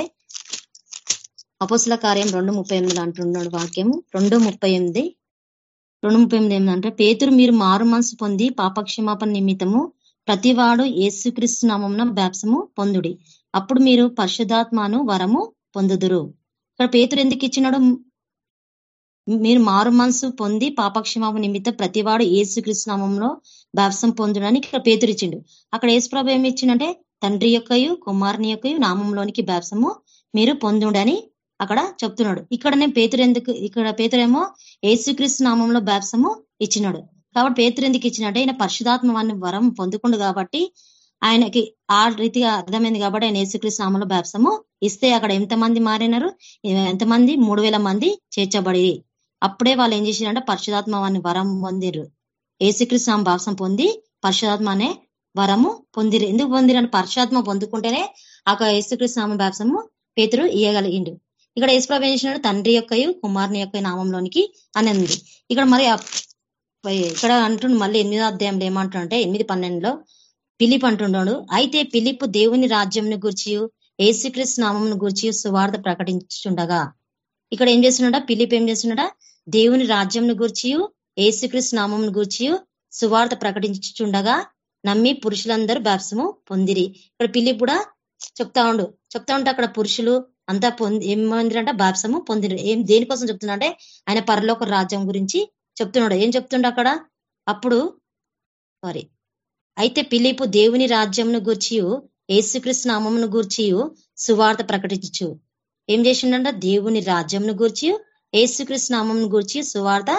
అపోసుల కార్యం రెండు ముప్పై ఎనిమిదిలో అంటున్నాడు వాక్యము. రెండు ముప్పై ఎనిమిది. రెండు ముప్పై ఎనిమిది ఏమిటంటే పేతురు మీరు మారు మనసు పొంది పాపక్షమాపణ నిమిత్తము ప్రతివాడు ఏసుక్రీస్తు నామమున బ్యాప్సము పొందుడి. అప్పుడు మీరు పరిశుధాత్మను వరము పొందుదురు. ఇక్కడ పేతురు ఎందుకు ఇచ్చినాడు? మీరు మారు మనసు పొంది పాపక్షమాపణ నిమిత్తం ప్రతివాడు ఏసుక్రీస్తు నామంలో బ్యాప్సం పొందుడని ఇక్కడ పేతురు ఇచ్చిండు. అక్కడ యేసుప్రభు ఏమి ఇచ్చిండంటే తండ్రి యొక్కయు కుమారుని యొక్కయు నామంలోనికి బ్యాప్సము మీరు పొందుడని అక్కడ చెప్తున్నాడు. ఇక్కడనే పేతురు ఎందుకు ఇక్కడ పేతురేమో ఏసుక్రీస్తు నామంలో బాప్సము ఇచ్చినాడు. కాబట్టి పేతురు ఎందుకు ఇచ్చినట్టే ఆయన పరిశుధాత్మ వరం పొందుకుండు కాబట్టి ఆయనకి ఆ రీతిగా అర్థమైంది కాబట్టి ఆయన ఏసుక్రీస్తు నామంలో బాప్సము ఇస్తే అక్కడ ఎంతమంది మారినారు? ఎంతమంది? మూడు మంది చేర్చబడి. అప్పుడే వాళ్ళు ఏం చేసినారంటే పరిశుధాత్మ వరం పొందిరు ఏసుక్రీస్తు నామ భాసం పొంది పరిశుధాత్మ అనే వరము పొందిరు. ఎందుకు పొందిరు పరిశుధాత్మ పొందుకుంటేనే ఆ యేసుక్రీస్తు నామ పేతురు ఇయ్యగలిగిండు. ఇక్కడ యేసుప్రభు ఏం చేసినాడు? తండ్రి యొక్క కుమారుని యొక్క నామంలోనికి అని ఉంది ఇక్కడ మరి ఇక్కడ అంటుండు మళ్ళీ ఎనిమిదో అధ్యాయంలో ఏమంటుంటే ఎనిమిది పన్నెండులో పిలిప్ అంటున్నాడు అయితే పిలిప్ దేవుని రాజ్యంను గురించి ఏసుక్రీస్తు నామంను గురించి సువార్త ప్రకటించుండగా ఇక్కడ ఏం చేస్తున్నాడా? పిలిప్ ఏం చేస్తున్నాడా? దేవుని రాజ్యంను గురించి ఏసుక్రీస్తు నామంను గూర్చి సువార్త ప్రకటించుండగా నమ్మి పురుషులందరూ బ్యాప్సము పొందిరి. ఇక్కడ పిల్లి కూడా చెప్తా ఉండు. చెప్తా ఉంటే అక్కడ పురుషులు అంతా పొంది ఏమందిరంటే? బాప్సము పొందిరు. ఏం దేనికోసం చెప్తున్నా అంటే ఆయన పరలోక రాజ్యం గురించి చెప్తున్నాడు. ఏం చెప్తుండ అక్కడ? అప్పుడు సారీ. అయితే పిలిపు దేవుని రాజ్యంను గూర్చి ఏసుకృష్ణ నామమును గూర్చి సువార్త ప్రకటించు ఏం చేసిండ దేవుని రాజ్యంను గూర్చి ఏసుకృష్ణ నామంను గూర్చి సువార్త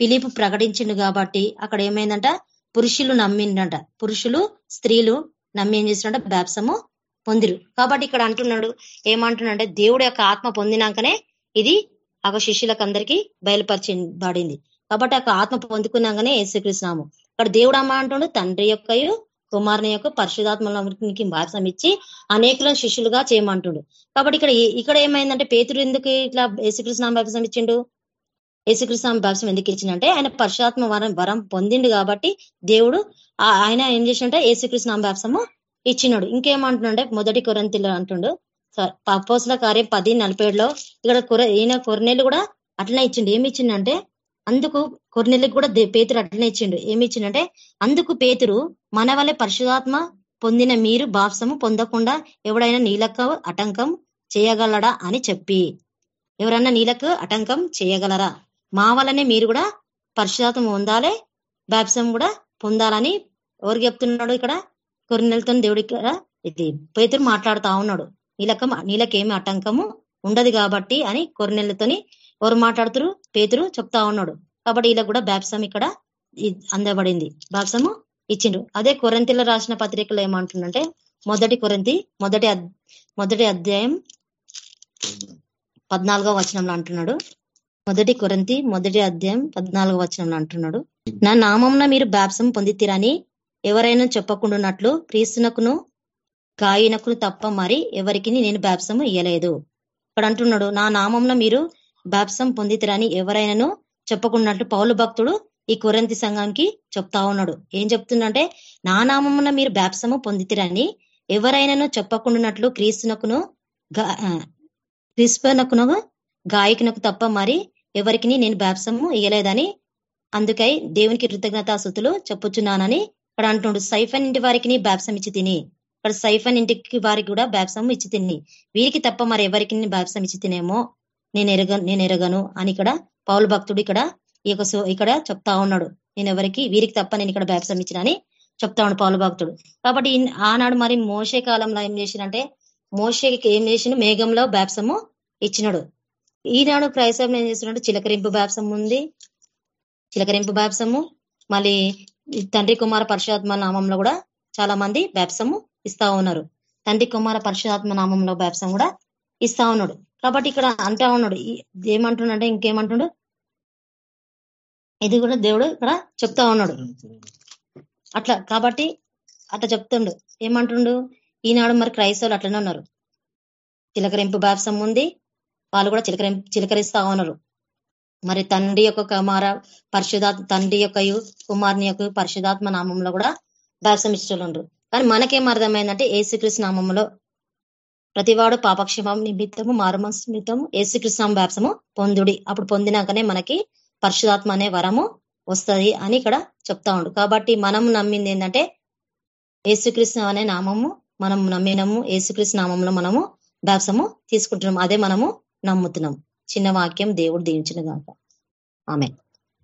పిలిపు ప్రకటించిండు కాబట్టి అక్కడ ఏమైందంట? పురుషులు నమ్మిండంట. పురుషులు స్త్రీలు నమ్మి ఏం చేసినట బ్యాప్సము పొందిరు. కాబట్టి ఇక్కడ అంటున్నాడు ఏమంటున్నాడంటే దేవుడు యొక్క ఆత్మ పొందినాకనే ఇది ఒక శిష్యులకు అందరికీ బయలుపరచబడింది. కాబట్టి ఆ ఆత్మ పొందుకున్నాకనే ఏసుకృష్ణాము ఇక్కడ దేవుడు అమ్మ అంటుండు తండ్రి యొక్కయు కుమారుని యొక్క పరిశుధాత్మకి భాషం ఇచ్చి అనేకులను శిష్యులుగా చేయమంటుడు. కాబట్టి ఇక్కడ ఇక్కడ ఏమైందంటే పేతుడు ఎందుకు ఇట్లా యేసుకృష్ణ భాషం ఇచ్చిండు యేసుకృష్ణ బాప్సం ఎందుకు ఇచ్చిందంటే ఆయన పరుషాత్మ వరం వరం పొందిండు కాబట్టి దేవుడు ఆయన ఏం చేసిండే యేసుకృష్ణ బాప్సము ఇచ్చినాడు. ఇంకేమంటుండే మొదటి కొరంతిలో అంటుండు. అపోసుల కార్యం పది నలభై ఏడులో ఇక్కడ కొర ఈయన కొరనేలు కూడా అట్లనే ఇచ్చిండు. ఏమి ఇచ్చిండంటే అందుకు కొరనేళ్ళకి కూడా పేతురు అట్లనే ఇచ్చిండు. ఏమి ఇచ్చిండంటే అందుకు పేతురు మన వల్లే పరిశుధాత్మ పొందిన మీరు బాప్సము పొందకుండా ఎవడైనా నీలకు అటంకం చేయగలడా అని చెప్పి. ఎవరన్నా నీలకు అటంకం చేయగలరా? మా వల్లనే మీరు కూడా పరిశుధాత్మ పొందాలే బాప్సం కూడా పొందాలని ఎవరు చెప్తున్నాడు ఇక్కడ కొరినెలతో దేవుడి ఇది పేతురు మాట్లాడుతా ఉన్నాడు. నీలక నీలకేమి ఆటంకము ఉండదు కాబట్టి అని కొరినెలతోని ఎవరు మాట్లాడుతురు? పేతురు చెప్తా ఉన్నాడు. కాబట్టి వీళ్ళకి కూడా బాప్సం ఇక్కడ అందబడింది. బాప్సము ఇచ్చిండ్రు. అదే కొరంతిలో రాసిన పత్రికలు ఏమంటుందంటే మొదటి కొరంతి మొదటి మొదటి అధ్యాయం పద్నాలుగో వచనంలో అంటున్నాడు. మొదటి కొరంతి మొదటి అధ్యాయం పద్నాలుగు వచనం అంటున్నాడు. నా నామంన మీరు బ్యాప్సం పొందితీరని ఎవరైనా చెప్పకుండాన్నట్లు క్రీస్తునకును గాయనకును తప్ప మరి ఎవరికి నేను బ్యాప్సము ఇయ్యలేదు. ఇక్కడ అంటున్నాడు నా నామంన మీరు బ్యాప్సం పొందితిరని ఎవరైనాను చెప్పకుండాన్నట్లు పౌలు భక్తుడు ఈ కొరంతి సంఘానికి చెప్తా ఉన్నాడు. ఏం చెప్తుందంటే నా నామమున మీరు బ్యాప్సము పొందితిరని ఎవరైనాను చెప్పకుండాన్నట్లు క్రీస్తునకును క్రిస్పనకును గాయకునకు తప్ప మరి ఎవరికి నేను బాప్సము ఇయ్యలేదని అందుకై దేవునికి కృతజ్ఞతాసుతులు చెప్పుచున్నానని ఇక్కడ అంటుండు సైఫన్ ఇంటి వారికి బ్యాప్సం ఇచ్చి తిని ఇక్కడ సైఫన్ ఇంటికి వారికి కూడా బాప్సం ఇచ్చి తిని వీరికి తప్ప మరి ఎవరికి బాప్సం ఇచ్చి తినేమో నేను ఎరగ నేను ఎరగను అని ఇక్కడ పౌలు భక్తుడు ఇక్కడ ఈ ఇక్కడ చెప్తా ఉన్నాడు. నేను ఎవరికి వీరికి తప్ప నేను ఇక్కడ బ్యాప్సం ఇచ్చిన అని చెప్తా ఉన్నాడు పౌలు భక్తుడు. కాబట్టి ఆనాడు మరి మోసే కాలంలో ఏం చేసినంటే మోసేకి ఏం చేసిన మేఘంలో బాప్సము ఇచ్చినాడు. ఈనాడు క్రైస్తవం ఏం చేస్తున్నాడు చిలకరింపు బ్యాప్సం ఉంది. చిలకరింపు బ్యాప్సము మళ్ళీ తండ్రి కుమార పరిశుధాత్మ నామంలో కూడా చాలా మంది బ్యాప్సము ఇస్తా ఉన్నారు. తండ్రి కుమార పరిశుధాత్మ నామంలో బ్యాప్సం కూడా ఇస్తా ఉన్నాడు. కాబట్టి ఇక్కడ అంటా ఉన్నాడు. ఏమంటున్నాడంటే ఇంకేమంటున్నాడు? ఇది కూడా దేవుడు ఇక్కడ చెప్తా ఉన్నాడు. అట్లా కాబట్టి అట్లా చెప్తుండు. ఏమంటుండు? ఈనాడు మరి క్రైస్తవులు అట్లనే ఉన్నారు. చిలకరింపు బ్యాప్సం ఉంది. వాళ్ళు కూడా చిలకరి చిలకరిస్తా ఉన్నారు. మరి తండ్రి యొక్క కుమార పరిశుధాత్మ తండ్రి యొక్క కుమారుని యొక్క పరిశుధాత్మ నామంలో కూడా బ్యాప్సం కానీ మనకేం అర్థమైందంటే ఏసుకృష్ణ నామంలో ప్రతివాడు పాపక్షేమం నిమిత్తము మారుమస్ నిమిత్తము ఏసుకృష్ణ బ్యాప్సము పొందుడి. అప్పుడు పొందినాకనే మనకి పరిశుధాత్మ అనే వరము వస్తుంది అని ఇక్కడ చెప్తా ఉండు. కాబట్టి మనం నమ్మింది ఏంటంటే ఏసుకృష్ణ అనే నామము మనం నమ్మినము ఏసుకృష్ణ నామంలో మనము బ్యాప్సము తీసుకుంటున్నాం అదే మనము నమ్ముతున్నాం. చిన్న వాక్యం దేవుడు దీవించిన గాక ఆమె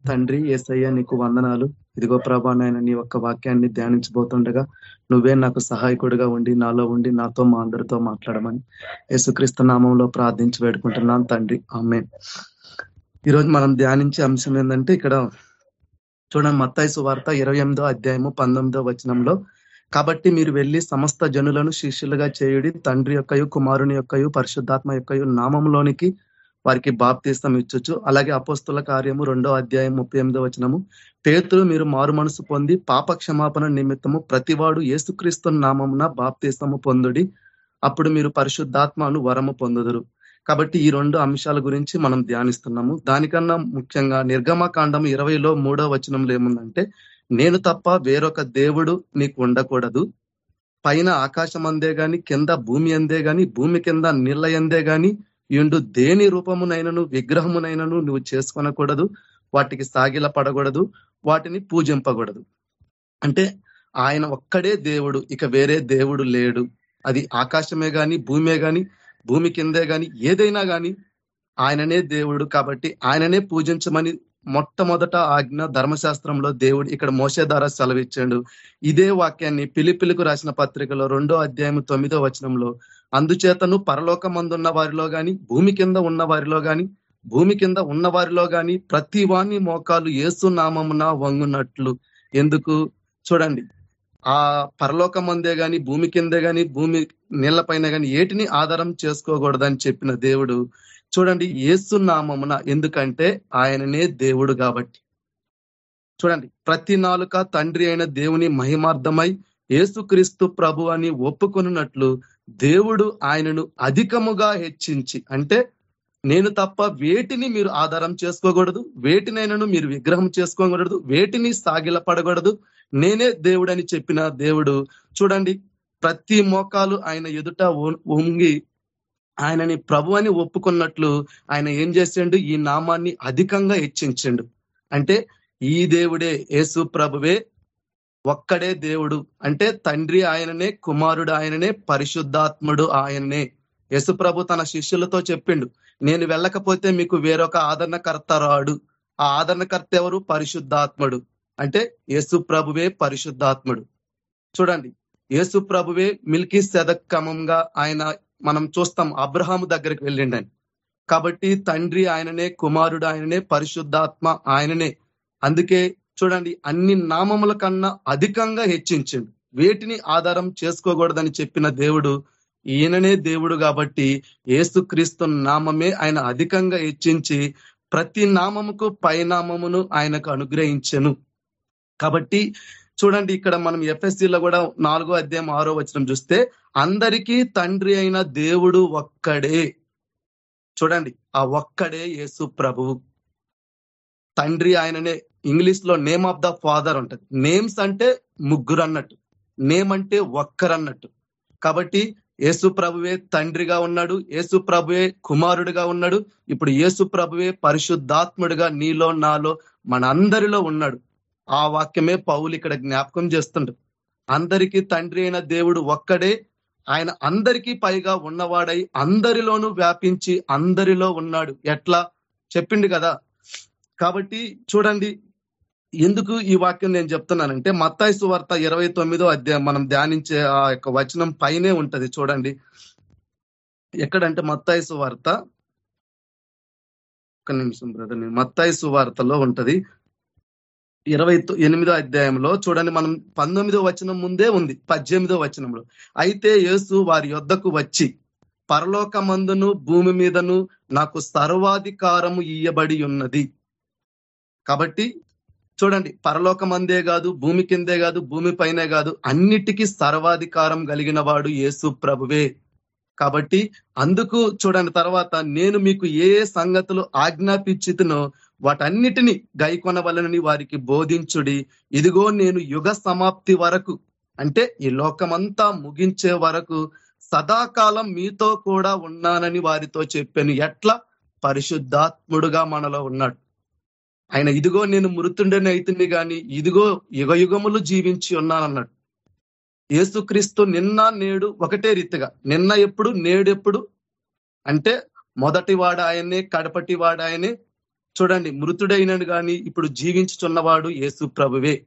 తండ్రి ఏసయ్య నీకు వందనాలు. ఇదిగో ప్రభా నాయన నీ ఒక్క వాక్యాన్ని ధ్యానించబోతుండగా నువ్వే నాకు సహాయకుడిగా ఉండి నాలో ఉండి నాతో మా అందరితో మాట్లాడమని యేసుక్రీస్తు నామంలో ప్రార్థించి వేడుకుంటున్నాను తండ్రి. ఆమె ఈరోజు మనం ధ్యానించే అంశం ఏంటంటే ఇక్కడ చూడండి మత్తాయి సువార్త ఇరవై ఎనిమిదో అధ్యాయము పంతొమ్మిదో వచనంలో కాబట్టి మీరు వెళ్ళి సమస్త జనులను శిష్యులుగా చేయుడి తండ్రి యొక్కయు కుమారుని యొక్కయు పరిశుద్ధాత్మ యొక్కయు నామంలోనికి వారికి బాప్తీస్తం ఇచ్చొచ్చు అలాగే అపోస్తుల కార్యము రెండో అధ్యాయం ముప్పై ఎనిమిదో వచనము. పేతులు మీరు మారు మనసు పొంది పాప క్షమాపణ నిమిత్తము ప్రతివాడు ఏసుక్రీస్తు నామమున బాప్తీస్తము పొందుడి. అప్పుడు మీరు పరిశుద్ధాత్మను వరము పొందుదురు. కాబట్టి ఈ రెండు అంశాల గురించి మనం ధ్యానిస్తున్నాము. దానికన్నా ముఖ్యంగా నిర్గమకాండం ఇరవైలో మూడో వచనంలో ఏముందంటే నేను తప్ప వేరొక దేవుడు నీకు ఉండకూడదు పైన ఆకాశం అందే గాని కింద భూమి అందే గాని భూమి కింద నీళ్ళ ఎందే గాని ఇండు దేని రూపమునైనను విగ్రహమునైనను నువ్వు చేసుకొనకూడదు. వాటికి సాగిల పడకూడదు. వాటిని పూజింపకూడదు. అంటే ఆయన ఒక్కడే దేవుడు ఇక వేరే దేవుడు లేడు. అది ఆకాశమే గాని భూమే గాని భూమి కిందే గాని ఏదైనా గాని ఆయననే దేవుడు కాబట్టి ఆయననే పూజించమని మొట్టమొదట ఆజ్ఞ ధర్మశాస్త్రంలో దేవుడు ఇక్కడ మోసే ద్వారా సెలవిచ్చాడు. ఇదే వాక్యాన్ని పిలిపిలకు రాసిన పత్రికలో రెండో అధ్యాయం తొమ్మిదో వచనంలో అందుచేతను పరలోకమందున్న వారిలో గాని భూమి కింద ఉన్న వారిలో గాని భూమి కింద ఉన్న వారిలో గాని ప్రతి వాణి మోకాలు ఏసు నామమున వంగునట్లు. ఎందుకు? చూడండి. ఆ పరలోకమందే గాని భూమి కిందే గాని భూమి నీళ్ళ పైన గాని ఏటిని ఆధారం చేసుకోకూడదని చెప్పిన దేవుడు చూడండి ఏసు నామమున ఎందుకంటే ఆయననే దేవుడు కాబట్టి. చూడండి ప్రతి నాలుక తండ్రి అయిన దేవుని మహిమార్థమై ఏసుక్రీస్తు ప్రభు అని ఒప్పుకొనున్నట్లు దేవుడు ఆయనను అధికముగా హెచ్చించి అంటే నేను తప్ప వేటిని మీరు ఆధారం చేసుకోకూడదు వేటినైనాను మీరు విగ్రహం చేసుకోకూడదు వేటిని సాగిలపడకూడదు నేనే దేవుడని చెప్పిన దేవుడు. చూడండి ప్రతి మోకాలు ఆయన ఎదుట ఒంగి ఆయనని ప్రభు అని ఒప్పుకున్నట్లు ఆయన ఏం చేసిండు? ఈ నామాన్ని అధికంగా హెచ్చించిండు. అంటే ఈ దేవుడే యేసు ప్రభువే ఒక్కడే దేవుడు. అంటే తండ్రి ఆయననే కుమారుడు ఆయననే పరిశుద్ధాత్ముడు ఆయననే. యేసు ప్రభు తన శిష్యులతో చెప్పిండు నేను వెళ్ళకపోతే మీకు వేరొక ఆదరణకర్త రాడు. ఆ ఆదరణకర్త ఎవరు? పరిశుద్ధాత్ముడు. అంటే యేసు ప్రభువే పరిశుద్ధాత్ముడు. చూడండి యేసు ప్రభువే మిల్కీ సెదక్రమంగా ఆయన మనం చూస్తాం అబ్రహాము దగ్గరికి వెళ్ళిండని కాబట్టి తండ్రి ఆయననే కుమారుడు ఆయననే పరిశుద్ధాత్మ ఆయననే. అందుకే చూడండి అన్ని నామముల కన్నా అధికంగా హెచ్చించిండు. వేటిని ఆధారం చేసుకోకూడదని చెప్పిన దేవుడు ఈయననే దేవుడు కాబట్టి ఏసుక్రీస్తు నామమే ఆయన అధికంగా హెచ్చించి ప్రతి నామముకు పైనామమును ఆయనకు అనుగ్రహించను. కాబట్టి చూడండి ఇక్కడ మనం ఎఫ్ఎస్సీలో కూడా నాలుగో అధ్యాయం ఆరో వచనం చూస్తే అందరికీ తండ్రి అయిన దేవుడు ఒక్కడే. చూడండి ఆ ఒక్కడే యేసు ప్రభువు తండ్రి ఆయననే ఇంగ్లీష్లో నేమ్ ఆఫ్ ద ఫాదర్ ఉంటది. నేమ్స్ అంటే ముగ్గురు అన్నట్టు. నేమ్ అంటే ఒక్కరన్నట్టు కాబట్టి యేసు ప్రభువే తండ్రిగా ఉన్నాడు యేసు ప్రభువే కుమారుడిగా ఉన్నాడు ఇప్పుడు యేసు ప్రభువే పరిశుద్ధాత్ముడిగా నీలో నాలో మన అందరిలో ఉన్నాడు. ఆ వాక్యమే పౌలు ఇక్కడ జ్ఞాపకం చేస్తుండు. అందరికీ తండ్రి అయిన దేవుడు ఒక్కడే. ఆయన అందరికీ పైగా ఉన్నవాడై అందరిలోనూ వ్యాపించి అందరిలో ఉన్నాడు. ఎట్లా? చెప్పిండు కదా. కాబట్టి చూడండి ఎందుకు ఈ వాక్యం నేను చెప్తున్నానంటే మత్తాయి సువార్త ఇరవై తొమ్మిదో అధ్యాయం మనం ధ్యానించే ఆ యొక్క వచనం పైనే ఉంటది చూడండి. ఎక్కడంటే మత్తాయి సువార్త? ఒక నిమిషం బ్రదర్ మత్తాయి సువార్తలో ఉంటది. ఇరవై ఎనిమిదో అధ్యాయంలో చూడండి మనం పంతొమ్మిదో వచనం ముందే ఉంది పద్దెనిమిదో వచనంలో. అయితే యేసు వారి యొద్దకు వచ్చి పరలోకమందును భూమి మీదను నాకు సర్వాధికారము ఇయ్యబడి ఉన్నది. కాబట్టి చూడండి పరలోకమందే కాదు భూమి కిందే కాదు భూమి పైనే కాదు అన్నిటికీ సర్వాధికారం కలిగిన వాడు యేసు ప్రభువే. కాబట్టి అందుకు చూడండి తర్వాత నేను మీకు ఏ సంగతులు ఆజ్ఞాపించుతునో వాటన్నిటిని గైకొనవలనని వారికి బోధించుడి. ఇదిగో నేను యుగ సమాప్తి వరకు అంటే ఈ లోకమంతా ముగించే వరకు సదాకాలం మీతో కూడా ఉన్నానని వారితో చెప్పాను. ఎట్లా? పరిశుద్ధాత్ముడుగా మనలో ఉన్నాడు. ఆయన ఇదిగో నేను మృతుండని అయితుంది గాని ఇదిగో యుగ యుగములు జీవించి ఉన్నానన్నాడు. యేసుక్రీస్తు నిన్న నేడు ఒకటే రీతిగా నిన్న ఎప్పుడు నేడు ఎప్పుడు? అంటే మొదటి వాడు ఆయనే కడపటి వాడు ఆయనే చూడండి మృతుడైనడు గాని ఇప్పుడు జీవించుచున్నవాడు యేసు ప్రభువే.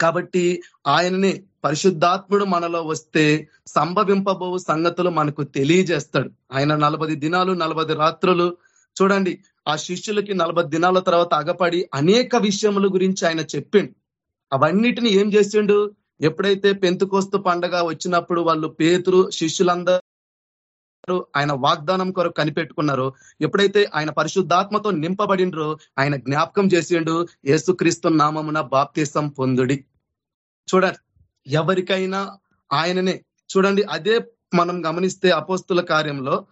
కాబట్టి ఆయననే పరిశుద్ధాత్ముడు మనలో వస్తే సంభవింపబో సంగతులు మనకు తెలియజేస్తాడు. ఆయన నలభై దినాలు నలభై రాత్రులు చూడండి ఆ శిష్యులకి నలభై దినాల తర్వాత అగపడి అనేక విషయముల గురించి ఆయన చెప్పిండు. అవన్నిటిని ఏం చేసిండు? ఎప్పుడైతే పెంతుకోస్తు పండగ వచ్చినప్పుడు వాళ్ళు పేతురు శిష్యులందరూ ఆయన వాగ్దానం కొరకు కనిపెట్టుకున్నారో. ఎప్పుడైతే ఆయన పరిశుద్ధాత్మతో నింపబడినరో ఆయన జ్ఞాపకం చేసిండు యేసుక్రీస్తు నామమున బాప్తీసం పొందుడి. చూడండి ఎవరికైనా ఆయననే. చూడండి అదే మనం గమనిస్తే అపోస్తుల కార్యంలో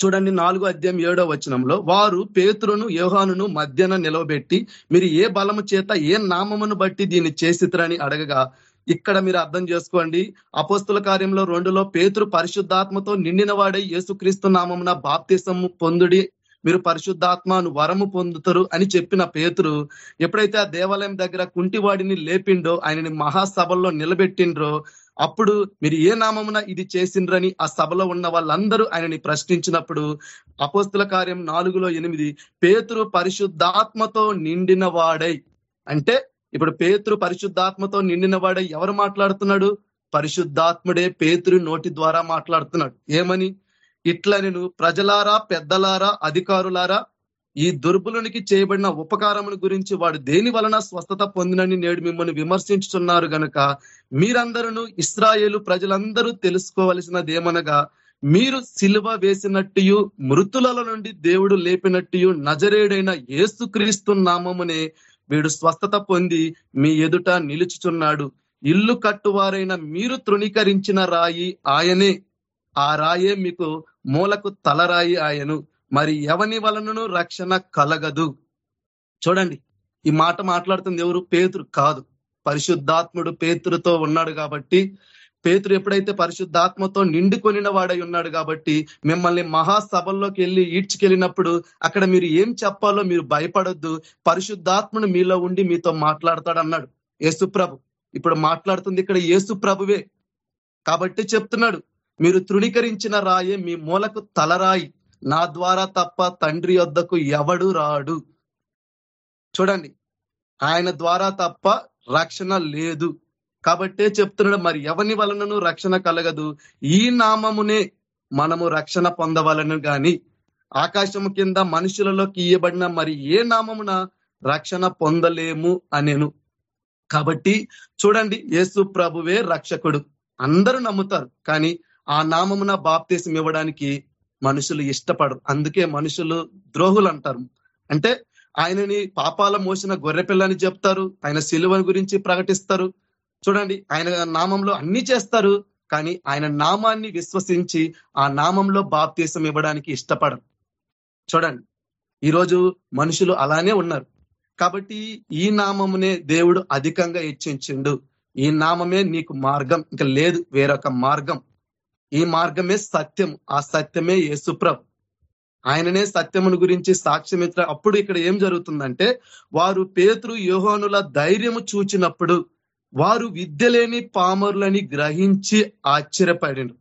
చూడండి నాలుగో అధ్యాయం ఏడో వచనంలో వారు పేతురును యోహానును మధ్యన నిలవబెట్టి మీరు ఏ బలము చేత ఏ నామమును బట్టి దీన్ని చేసితరని అడగగా ఇక్కడ మీరు అర్థం చేసుకోండి. అపోస్తుల కార్యంలో రెండులో పేతురు పరిశుద్ధాత్మతో నిండిన వాడే యేసుక్రీస్తు నామమున బాప్తిసము పొందుడి మీరు పరిశుద్ధాత్మను వరము పొందుతారు అని చెప్పిన పేతురు ఎప్పుడైతే ఆ దేవాలయం దగ్గర కుంటివాడిని లేపిండో ఆయనని మహాసభల్లో నిలబెట్టిండ్రో అప్పుడు మీరు ఏ నామమున ఇది చేసిండ్రని ఆ సభలో ఉన్న వాళ్ళందరూ ఆయనని ప్రశ్నించినప్పుడు అపోస్తుల కార్యం నాలుగులో ఎనిమిది పేతురు పరిశుద్ధాత్మతో నిండిన వాడై. అంటే ఇప్పుడు పేతురు పరిశుద్ధాత్మతో నిండిన వాడై ఎవరు మాట్లాడుతున్నాడు? పరిశుద్ధాత్ముడే పేతురు నోటి ద్వారా మాట్లాడుతున్నాడు. ఏమని? ఇట్లా నేను ప్రజలారా పెద్దలారా అధికారులారా ఈ దుర్బులునికి చేయబడిన ఉపకారముల గురించి వాడు దేని వలన స్వస్థత పొందినని నేడు మిమ్మల్ని విమర్శించుతున్నారు గనుక మీరందరూ ఇస్రాయేలు ప్రజలందరూ తెలుసుకోవలసినదేమనగా మీరు సిలువ వేసినట్టు మృతులలో నుండి దేవుడు లేపినట్టు నజరేడైన ఏసుక్రీస్తు నామమునే వీడు స్వస్థత పొంది మీ ఎదుట నిలుచుచున్నాడు. ఇల్లు కట్టువారైన మీరు తృణీకరించిన రాయి ఆయనే. ఆ రాయే మీకు మూలకు తలరాయి ఆయను. మరి ఎవని వలనను రక్షణ కలగదు? చూడండి ఈ మాట మాట్లాడుతుంది ఎవరు? పేతురు కాదు. పరిశుద్ధాత్ముడు పేతురుతో ఉన్నాడు కాబట్టి పేతురు ఎప్పుడైతే పరిశుద్ధాత్మతో నిండుకొనిన వాడై ఉన్నాడు కాబట్టి మిమ్మల్ని మహాసభల్లోకి వెళ్ళి ఈడ్చుకెళ్ళినప్పుడు అక్కడ మీరు ఏం చెప్పాలో మీరు భయపడొద్దు. పరిశుద్ధాత్ముడు మీలో ఉండి మీతో మాట్లాడతాడన్నాడు యేసుప్రభు. ఇప్పుడు మాట్లాడుతుంది ఇక్కడ యేసుప్రభువే. కాబట్టి చెప్తున్నాడు మీరు తృణీకరించిన రాయే మీ మూలకు తలరాయి. నా ద్వారా తప్ప తండ్రి వద్దకు ఎవడు రాడు. చూడండి ఆయన ద్వారా తప్ప రక్షణ లేదు. కాబట్టే చెప్తున్నాడు మరి ఎవని వలనను రక్షణ కలగదు? ఈ నామమునే మనము రక్షణ పొందవలను గాని ఆకాశము కింద మనుషులలోకి ఇయ్యబడిన మరి ఏ నామమున రక్షణ పొందలేము అనేను. కాబట్టి చూడండి యేసు ప్రభువే రక్షకుడు. అందరూ నమ్ముతారు కానీ ఆ నామమున బాప్తీసం ఇవ్వడానికి మనుషులు ఇష్టపడరు. అందుకే మనుషులు ద్రోహులు అంటారు అంటే ఆయనని పాపాల మోసిన గొర్రె పిల్లని చెప్తారు. ఆయన శిలువని గురించి ప్రకటిస్తారు. చూడండి ఆయన నామంలో అన్ని చేస్తారు. కానీ ఆయన నామాన్ని విశ్వసించి ఆ నామంలో బాప్తీసం ఇవ్వడానికి ఇష్టపడరు. చూడండి ఈరోజు మనుషులు అలానే ఉన్నారు. కాబట్టి ఈ నామమునే దేవుడు అధికంగా హెచ్చించిండు ఈ నామమే నీకు మార్గం. ఇంకా లేదు వేరొక మార్గం. ఈ మార్గమే సత్యం ఆ సత్యమే యేసుప్రభు ఆయననే సత్యమును గురించి సాక్ష్యమిత్ర అప్పుడు ఇక్కడ ఏం జరుగుతుందంటే వారు పేతురు యోహోనుల ధైర్యము చూచినప్పుడు వారు విద్యలేని పామరులని గ్రహించి ఆశ్చర్యపడిను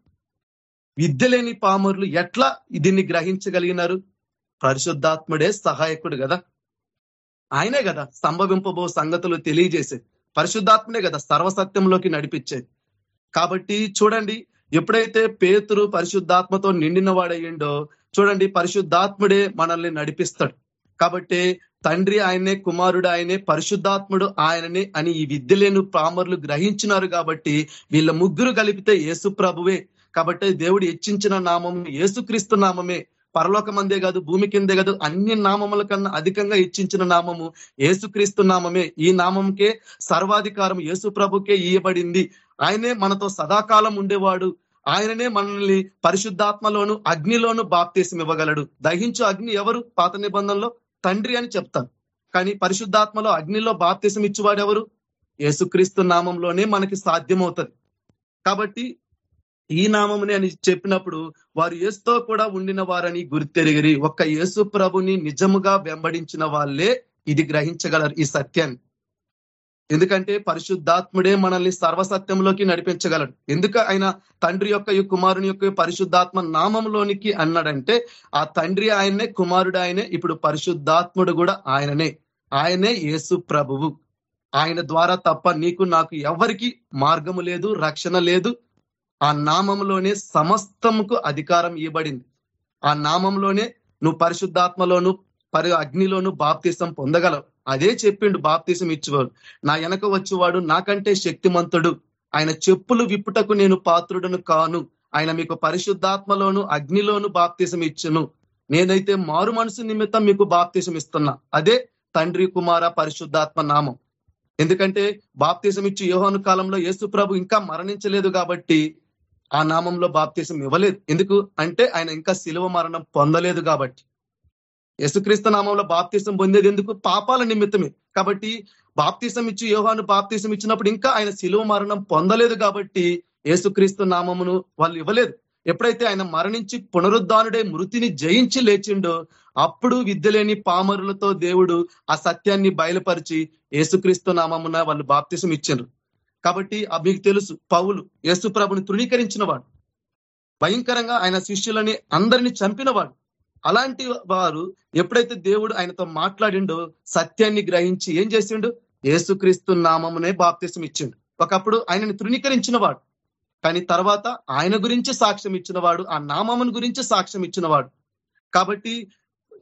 విద్యలేని పామరులు ఎట్లా దీన్ని గ్రహించగలిగినారు? పరిశుద్ధాత్ముడే సహాయకుడు కదా. ఆయనే కదా సంభవింపబో సంగతులు తెలియజేసేది. పరిశుద్ధాత్మనే కదా సర్వసత్యంలోకి నడిపించేది. కాబట్టి చూడండి ఎప్పుడైతే పేతురు పరిశుద్ధాత్మతో నిండిన వాడయ్యిండో చూడండి పరిశుద్ధాత్ముడే మనల్ని నడిపిస్తాడు. కాబట్టి తండ్రి ఆయనే కుమారుడు ఆయనే పరిశుద్ధాత్ముడు ఆయననే అని ఈ విద్య లేని పామర్లు గ్రహించినారు కాబట్టి వీళ్ళ ముగ్గురు కలిపితే యేసు ప్రభువే. కాబట్టి దేవుడు హెచ్చించిన నామం యేసుక్రీస్తు నామమే. పరలోకమందే కాదు భూమి కిందే కాదు అన్ని నామముల కన్నా అధికంగా ఇచ్చించిన నామము ఏసుక్రీస్తు నామమే. ఈ నామంకే సర్వాధికారం యేసు ప్రభుకే ఇయ్యబడింది. ఆయనే మనతో సదాకాలం ఉండేవాడు. ఆయననే మనల్ని పరిశుద్ధాత్మలోను అగ్నిలోను బాప్తీసం ఇవ్వగలడు. దహించు అగ్ని ఎవరు? పాత నిబంధనలో తండ్రి అని చెప్తాను కానీ పరిశుద్ధాత్మలో అగ్నిలో బాప్తీసం ఇచ్చేవాడు ఎవరు యేసుక్రీస్తు నామంలోనే మనకి సాధ్యమవుతుంది. కాబట్టి ఈ నామముని అని చెప్పినప్పుడు వారు ఏసుతో కూడా ఉండిన వారని గుర్తెరిగిరి. ఒక్క యేసు ప్రభుని నిజముగా వెంబడించిన వాళ్ళే ఇది గ్రహించగలరు ఈ సత్యాన్ని. ఎందుకంటే పరిశుద్ధాత్ముడే మనల్ని సర్వసత్యంలోకి నడిపించగలడు. ఎందుకు ఆయన తండ్రి యొక్క ఈ కుమారుని యొక్క పరిశుద్ధాత్మ నామంలోనికి అన్నాడంటే ఆ తండ్రి ఆయనే కుమారుడు ఆయనే ఇప్పుడు పరిశుద్ధాత్ముడు కూడా ఆయననే. ఆయనే యేసు ప్రభువు. ఆయన ద్వారా తప్ప నీకు నాకు ఎవరికి మార్గము లేదు రక్షణ లేదు ఆ నామంలోనే సమస్తముకు అధికారం ఇవ్వబడింది ఆ నామంలోనే నువ్వు పరిశుద్ధాత్మలోను పరి అగ్నిలోను బాప్తీసం పొందగలవు. అదే చెప్పిండు బాప్తీసం ఇచ్చేవాడు. నా వెనక వచ్చేవాడు నాకంటే శక్తిమంతుడు. ఆయన చెప్పులు విప్పుటకు నేను పాత్రుడను కాను. ఆయన మీకు పరిశుద్ధాత్మలోను అగ్నిలోను బాప్తీసం ఇచ్చును. నేనైతే మారు మనసు నిమిత్తం మీకు బాప్తీసం ఇస్తున్నా. అదే తండ్రి కుమార పరిశుద్ధాత్మ నామం. ఎందుకంటే బాప్తీసం ఇచ్చి యోహాను కాలంలో యేసు ప్రభు ఇంకా మరణించలేదు కాబట్టి ఆ నామంలో బాప్తీసం ఇవ్వలేదు. ఎందుకు? అంటే ఆయన ఇంకా శిలువ మరణం పొందలేదు కాబట్టి. యేసుక్రీస్తు నామంలో బాప్తీసం పొందేది ఎందుకు? పాపాల నిమిత్తమే. కాబట్టి బాప్తీసం ఇచ్చి యోహాను బాప్తీసం ఇచ్చినప్పుడు ఇంకా ఆయన శిలువ మరణం పొందలేదు కాబట్టి యేసుక్రీస్తు నామమును వాళ్ళు ఇవ్వలేదు. ఎప్పుడైతే ఆయన మరణించి పునరుద్ధానుడే మృతిని జయించి లేచిండో అప్పుడు విద్యలేని పామరులతో దేవుడు ఆ సత్యాన్ని బయలుపరిచి యేసుక్రీస్తు నామమున వాళ్ళు బాప్తిసం ఇచ్చిండ్రు. కాబట్టి మీకు తెలుసు పౌలు యేసు ప్రభుని తృణీకరించిన వాడు భయంకరంగా ఆయన శిష్యులని అందరినీ చంపినవాడు. అలాంటి వారు ఎప్పుడైతే దేవుడు ఆయనతో మాట్లాడిండో సత్యాన్ని గ్రహించి ఏం చేసిండు? ఏసుక్రీస్తు నామమునే బాప్తిసం ఇచ్చిండు. ఒకప్పుడు ఆయనని తృణీకరించిన వాడు కానీ తర్వాత ఆయన గురించి సాక్ష్యం ఇచ్చినవాడు ఆ నామమును గురించి సాక్ష్యం ఇచ్చినవాడు. కాబట్టి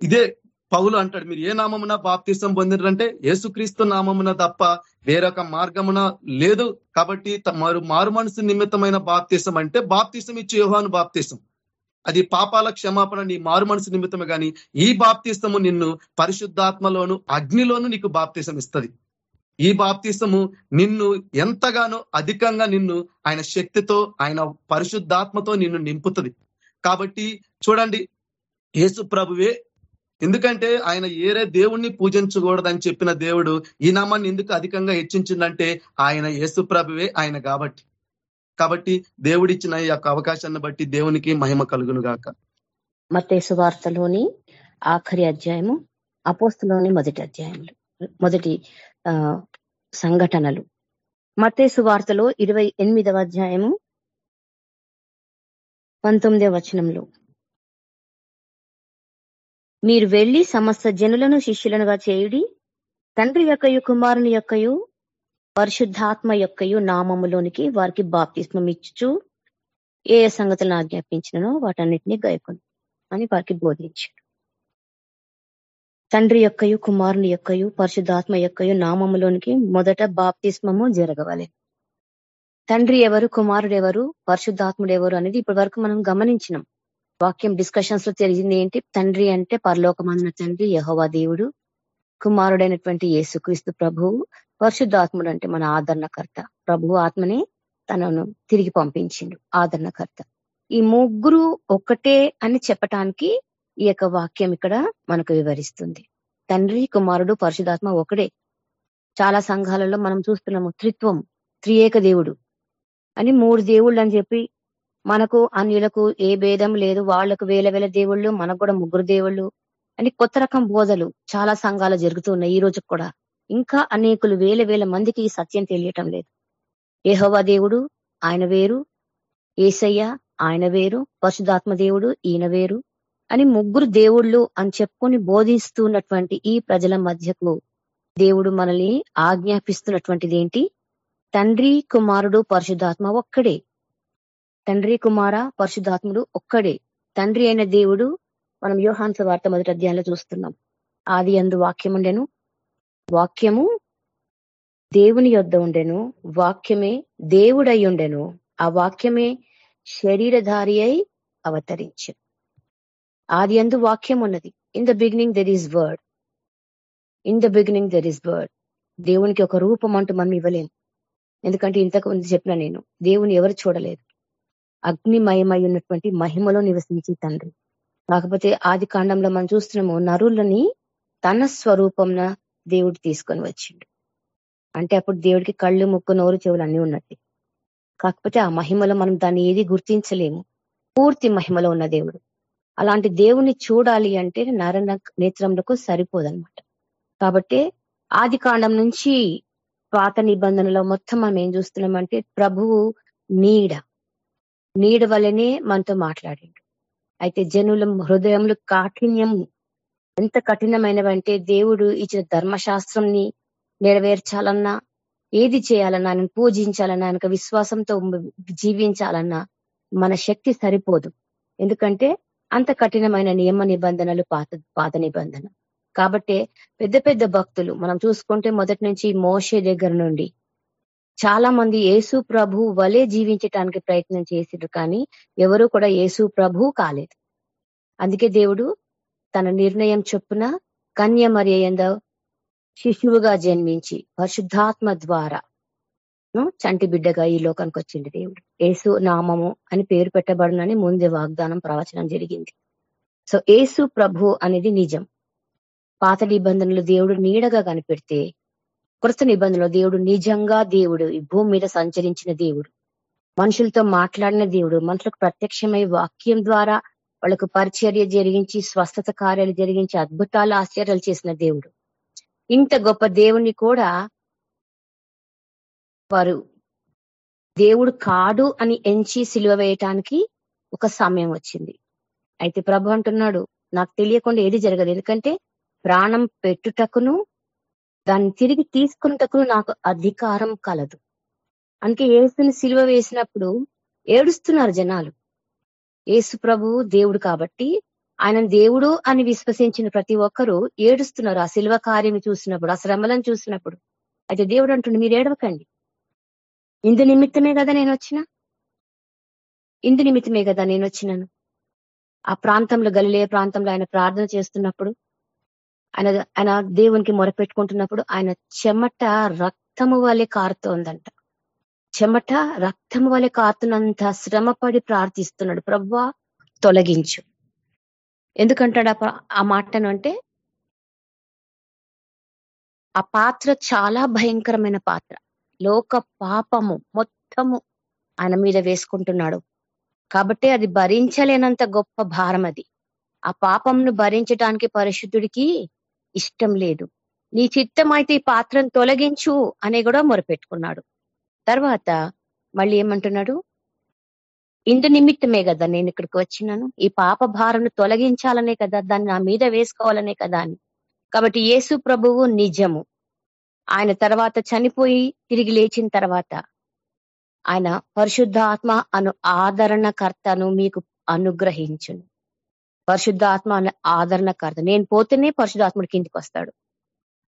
ఇదే పౌలు అంటాడు మీరు ఏ నామమున బాప్తీసం పొందినారంటే యేసుక్రీస్తు నామమున తప్ప వేరొక మార్గమున లేదు. కాబట్టి మారు మారు మనసు నిమిత్తమైన బాప్తీసం అంటే బాప్తీసం ఇచ్చే యోహాను బాప్తీసం. అది పాపాల క్షమాపణ నీ మారు మనసు నిమిత్తమే కానీ ఈ బాప్తీసము నిన్ను పరిశుద్ధాత్మలోను అగ్నిలోను నీకు బాప్తీసం ఇస్తుంది. ఈ బాప్తీసము నిన్ను ఎంతగానో అధికంగా నిన్ను ఆయన శక్తితో ఆయన పరిశుద్ధాత్మతో నిన్ను నింపుతుంది. కాబట్టి చూడండి యేసు ప్రభువే ఎందుకంటే ఆయన ఏరే దేవుణ్ణి పూజించకూడదని చెప్పిన దేవుడు ఈ నామాన్ని ఎందుకు అధికంగా హెచ్చించిందంటే ఆయన యేసుప్రభువే ఆయన కాబట్టి. కాబట్టి దేవుడిచ్చిన ఈ యొక్క అవకాశాన్ని బట్టి దేవునికి మహిమ కలుగును గాక. మతేసు వార్తలోని ఆఖరి అధ్యాయము అపోస్తులోని మొదటి అధ్యాయంలో మొదటి సంఘటనలు. మతేసు వార్తలో ఇరవై అధ్యాయము పంతొమ్మిదవ వచనంలో. మీరు వెళ్ళి సమస్త జనులను శిష్యులనుగా చేయుడి. తండ్రి యొక్కయు కుమారుని యొక్కయు పరిశుద్ధాత్మ యొక్కయు నామములోనికి వారికి బాప్తిస్మం ఇచ్చు ఏ సంగతులను ఆజ్ఞాపించినో వాటన్నిటినీ గాయకొని అని వారికి బోధించాడు తండ్రి యొక్కయు కుమారుని యొక్కయు పరిశుద్ధాత్మ యొక్కయు నామములోనికి మొదట బాప్తిస్మము జరగవాలి తండ్రి ఎవరు కుమారుడు ఎవరు పరిశుద్ధాత్ముడు ఎవరు అనేది ఇప్పటి వరకు మనం గమనించినాం. వాక్యం డిస్కషన్స్లో తెలిసింది ఏంటి? తండ్రి అంటే పరలోకమన్న తండ్రి యహోవా దేవుడు కుమారుడైనటువంటి యేసుక్రీస్తు ప్రభువు పరిశుద్ధాత్ముడు అంటే మన ఆదరణకర్త. ప్రభు ఆత్మని తనను తిరిగి పంపించిండు ఆదరణకర్త. ఈ ముగ్గురు ఒక్కటే అని చెప్పటానికి ఈ యొక్క వాక్యం ఇక్కడ మనకు వివరిస్తుంది. తండ్రి కుమారుడు పరిశుధాత్మ ఒకడే చాలా సంఘాలలో మనం చూస్తున్నాము త్రిత్వం త్రియేక దేవుడు అని మూడు దేవుళ్ళు అని చెప్పి మనకు అన్యులకు ఏ భేదం లేదు. వాళ్ళకు వేల వేల దేవుళ్ళు మనకు కూడా ముగ్గురు దేవుళ్ళు అని కొత్త రకం బోధలు చాలా సంఘాలు జరుగుతున్నాయి ఈ రోజు కూడా. ఇంకా అనేకులు వేల వేల మందికి ఈ సత్యం తెలియటం లేదు. ఏహోవా దేవుడు ఆయన వేరు ఏసయ్య ఆయన వేరు పశుధాత్మ దేవుడు ఈయన వేరు అని ముగ్గురు దేవుళ్ళు అని చెప్పుకొని బోధిస్తున్నటువంటి ఈ ప్రజల మధ్యకు దేవుడు మనల్ని ఆజ్ఞాపిస్తున్నటువంటిది ఏంటి తండ్రి కుమారుడు పరిశుద్ధాత్మ ఒక్కడే. తండ్రి కుమార పరిశుద్ధాత్ముడు ఒక్కడే. తండ్రి అయిన దేవుడు మనం యోహాన్స వార్త మొదటి అధ్యాయంలో చూస్తున్నాం. ఆది అందు వాక్యం ఉండెను వాక్యము దేవుని యొద్ద ఉండెను. వాక్యమే దేవుడై ఉండెను. ఆ వాక్యమే శరీరధారి అయి అవతరించు ఆది అందు వాక్యం ఉన్నది in the beginning there is word in the beginning there is word దేవునికి ఒక రూపం అంటూ మనం ఇవ్వలేము ఎందుకంటే ఇంతకు ముందు చెప్పిన నేను దేవుని ఎవరు చూడలేదు. అగ్నిమయమై ఉన్నటువంటి మహిమలో నివసించి తండ్రి. కాకపోతే ఆది కాండంలో మనం చూస్తున్నాము నరులని తన స్వరూపంన దేవుడు తీసుకొని వచ్చిండు. అంటే అప్పుడు దేవుడికి కళ్ళు ముక్కు నోరు చెవులు అన్ని ఉన్నది కాకపోతే ఆ మహిమలో మనం దాన్ని ఏది గుర్తించలేము. పూర్తి మహిమలో ఉన్న దేవుడు. అలాంటి దేవుని చూడాలి అంటే నర నేత్రములకు సరిపోదన్నమాట. కాబట్టి ఆది కాండం నుంచి పాత నిబంధనలో మొత్తం మనం ఏం చూస్తున్నామంటే ప్రభువు నీడ. నీడ వల్లనే మనతో మాట్లాడిండు. అయితే జనుల హృదయంలో కాఠిన్యం ఎంత కఠినమైనవంటే దేవుడు ఇచ్చిన ధర్మశాస్త్రంని నెరవేర్చాలన్నా ఏది చేయాలన్నా ఆయన పూజించాలన్నా ఆయనకు విశ్వాసంతో జీవించాలన్నా మన శక్తి సరిపోదు. ఎందుకంటే అంత కఠినమైన నియమ నిబంధనలు పాత పాత నిబంధన. కాబట్టి పెద్ద పెద్ద భక్తులు మనం చూసుకుంటే మొదటి నుంచి మోషే దగ్గర నుండి చాలా మంది యేసు ప్రభు వలే జీవించటానికి ప్రయత్నం చేసిరు కానీ ఎవరు కూడా యేసు ప్రభు కాలేదు. అందుకే దేవుడు తన నిర్ణయం చొప్పున కన్య మరియంద శిశువుగా జన్మించి పరిశుద్ధాత్మ ద్వారా చంటి బిడ్డగా ఈ లోకానికి వచ్చింది దేవుడు. ఏసు నామము అని పేరు పెట్టబడునని ముందే వాగ్దానం ప్రవచనం జరిగింది. సో ఏసు ప్రభు అనేది నిజం. పాత నిబంధనలు దేవుడు నీడగా కనిపెడితే కృత నిబంధనలో దేవుడు నిజంగా దేవుడు ఈ భూమి మీద సంచరించిన దేవుడు. మనుషులతో మాట్లాడిన దేవుడు మనుషులకు ప్రత్యక్షమై వాక్యం ద్వారా వాళ్ళకు పరిచర్య జరిగించి స్వస్థత కార్యాలు జరిగించి అద్భుతాలు ఆశ్చర్యాలు చేసిన దేవుడు. ఇంత గొప్ప దేవుణ్ణి కూడా వారు దేవుడు కాడు అని ఎంచి సిలువ వేయటానికి ఒక సమయం వచ్చింది. అయితే ప్రభు అంటున్నాడు నాకు తెలియకుండా ఏది జరగదు ఎందుకంటే ప్రాణం పెట్టుటకును దాన్ని తిరిగి తీసుకున్నటకును నాకు అధికారం కలదు. అందుకే ఏసుని సిలువ వేసినప్పుడు ఏడుస్తున్నారు జనాలు. ఏసు ప్రభు దేవుడు కాబట్టి ఆయన దేవుడు అని విశ్వసించిన ప్రతి ఒక్కరూ ఏడుస్తున్నారు ఆ శిల్వ కార్యం చూసినప్పుడు ఆ శ్రమలను చూసినప్పుడు. అయితే దేవుడు అంటుండే మీరు ఏడవకండి. ఇందు నిమిత్తమే కదా నేను వచ్చిన? ఇందు నిమిత్తమే కదా నేను వచ్చినాను? ఆ ప్రాంతంలో గలిలే ప్రాంతంలో ఆయన ప్రార్థన చేస్తున్నప్పుడు ఆయన ఆయన దేవునికి మొరపెట్టుకుంటున్నప్పుడు ఆయన చెమట రక్తము వలె కారుతోందంట. చెమట రక్తము వలె కారుతున్నంత శ్రమపడి ప్రార్థిస్తున్నాడు. ప్రవ్వా తొలగించు. ఎందుకంటాడు ఆ మాటను అంటే ఆ పాత్ర చాలా భయంకరమైన పాత్ర. లోక పాపము మొత్తము ఆయన మీద వేసుకుంటున్నాడు. కాబట్టి అది భరించలేనంత గొప్ప భారం అది. ఆ పాపంను భరించడానికి పరిశుద్ధుడికి ఇష్టం లేదు. నీ చిత్తం అయితే ఈ పాత్రను తొలగించు అని కూడా మొరపెట్టుకున్నాడు. తర్వాత మళ్ళీ ఏమంటున్నాడు? ఇందు నిమిత్తమే కదా నేను ఇక్కడికి వచ్చినాను. ఈ పాప భారంను తొలగించాలనే కదా దాన్ని నా మీద వేసుకోవాలనే కదా అని. కాబట్టి యేసు ప్రభువు నిజము. ఆయన తర్వాత చనిపోయి తిరిగి లేచిన తర్వాత ఆయన పరిశుద్ధాత్మ అను ఆదరణకర్తను మీకు అనుగ్రహించును. పరిశుద్ధాత్మ అనే ఆదరణకర్త నేను పోతేనే పరిశుధాత్ముడి కిందికి వస్తాడు.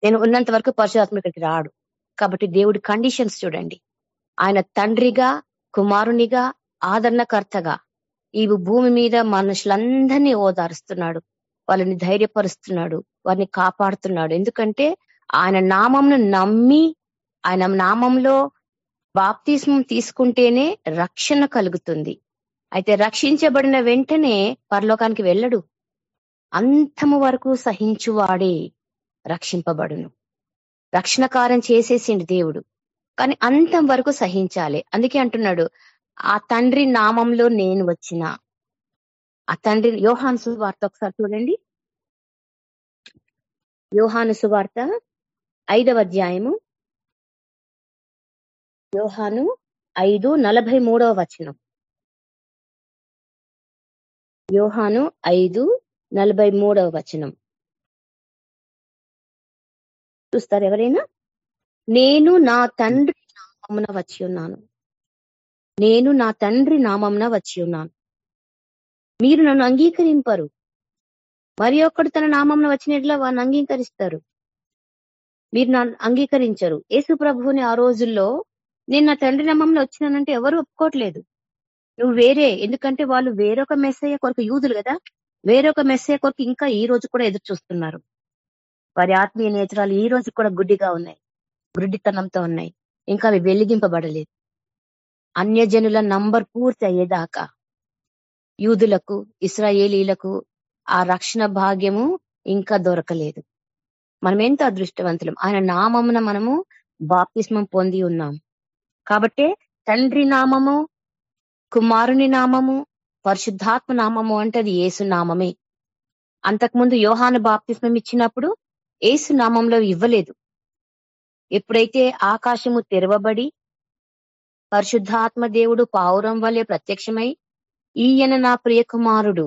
నేను ఉన్నంత వరకు పరిశుధాత్ముడికి రాడు. కాబట్టి దేవుడి కండిషన్స్ చూడండి. ఆయన తండ్రిగా కుమారునిగా ఆదరణకర్తగా ఈ భూమి మీద మనుషులందరినీ ఓదారుస్తున్నాడు. వాళ్ళని ధైర్యపరుస్తున్నాడు. వారిని కాపాడుతున్నాడు. ఎందుకంటే ఆయన నామంను నమ్మి ఆయన నామంలో బాప్తిస్మం తీసుకుంటేనే రక్షణ కలుగుతుంది. అయితే రక్షించబడిన వెంటనే పరలోకానికి వెళ్ళడు. అంతము వరకు సహించువాడే రక్షింపబడును. రక్షణ కార్యం చేసేసిండు దేవుడు. కానీ అంతం వరకు సహించాలి. అందుకే అంటున్నాడు ఆ తండ్రి నామంలో నేను వచ్చిన. ఆ తండ్రి యోహాను సువార్త ఒకసారి చూడండి. యోహాను సువార్త ఐదవ అధ్యాయము. యోహాను ఐదు నలభై మూడవ వచనం. యోహాను ఐదు నలభై మూడవ వచనం. చూస్తారు ఎవరైనా? నేను నా తండ్రి నామమున వచ్చి ఉన్నాను. నేను నా తండ్రి నామమున వచ్చి ఉన్నాను. మీరు నన్ను అంగీకరింపరు. మరి ఒక్కడు తన నామంలో వచ్చినట్లా వారిని అంగీకరిస్తారు. మీరు నన్ను అంగీకరించరు. యేసు ప్రభువుని ఆ రోజుల్లో నేను నా తండ్రి నామంలో వచ్చినానంటే ఎవరు ఒప్పుకోవట్లేదు. నువ్వు వేరే. ఎందుకంటే వాళ్ళు వేరొక మెస్సయ్య కొరకు యూదులు కదా. వేరొక మెస్సయ్య కొరకు ఇంకా ఈ రోజు కూడా ఎదురు చూస్తున్నారు. వారి ఆత్మీయ నేత్రాలు ఈ రోజు కూడా గుడ్డిగా ఉన్నాయి. గుడ్డితనంతో ఉన్నాయి. ఇంకా అవి వెలిగింపబడలేదు. అన్యజనుల నంబర్ పూర్తి అయ్యేదాకా యూదులకు ఇస్రాయేలీలకు ఆ రక్షణ భాగ్యము ఇంకా దొరకలేదు. మనం ఎంత అదృష్టవంతులం. ఆయన నామమున మనము బాప్తిస్మం పొంది ఉన్నాం. కాబట్టే తండ్రి నామము కుమారుని నామము పరిశుద్ధాత్మ నామము అంటే అది ఏసు నామమే. అంతకుముందు యోహాను బాప్తిస్మం ఇచ్చినప్పుడు ఏసు నామంలో ఇవ్వలేదు. ఎప్పుడైతే ఆకాశము తెరవబడి పరిశుద్ధాత్మ దేవుడు పావురం వలె ప్రత్యక్షమై ఈయన నా ప్రియ కుమారుడు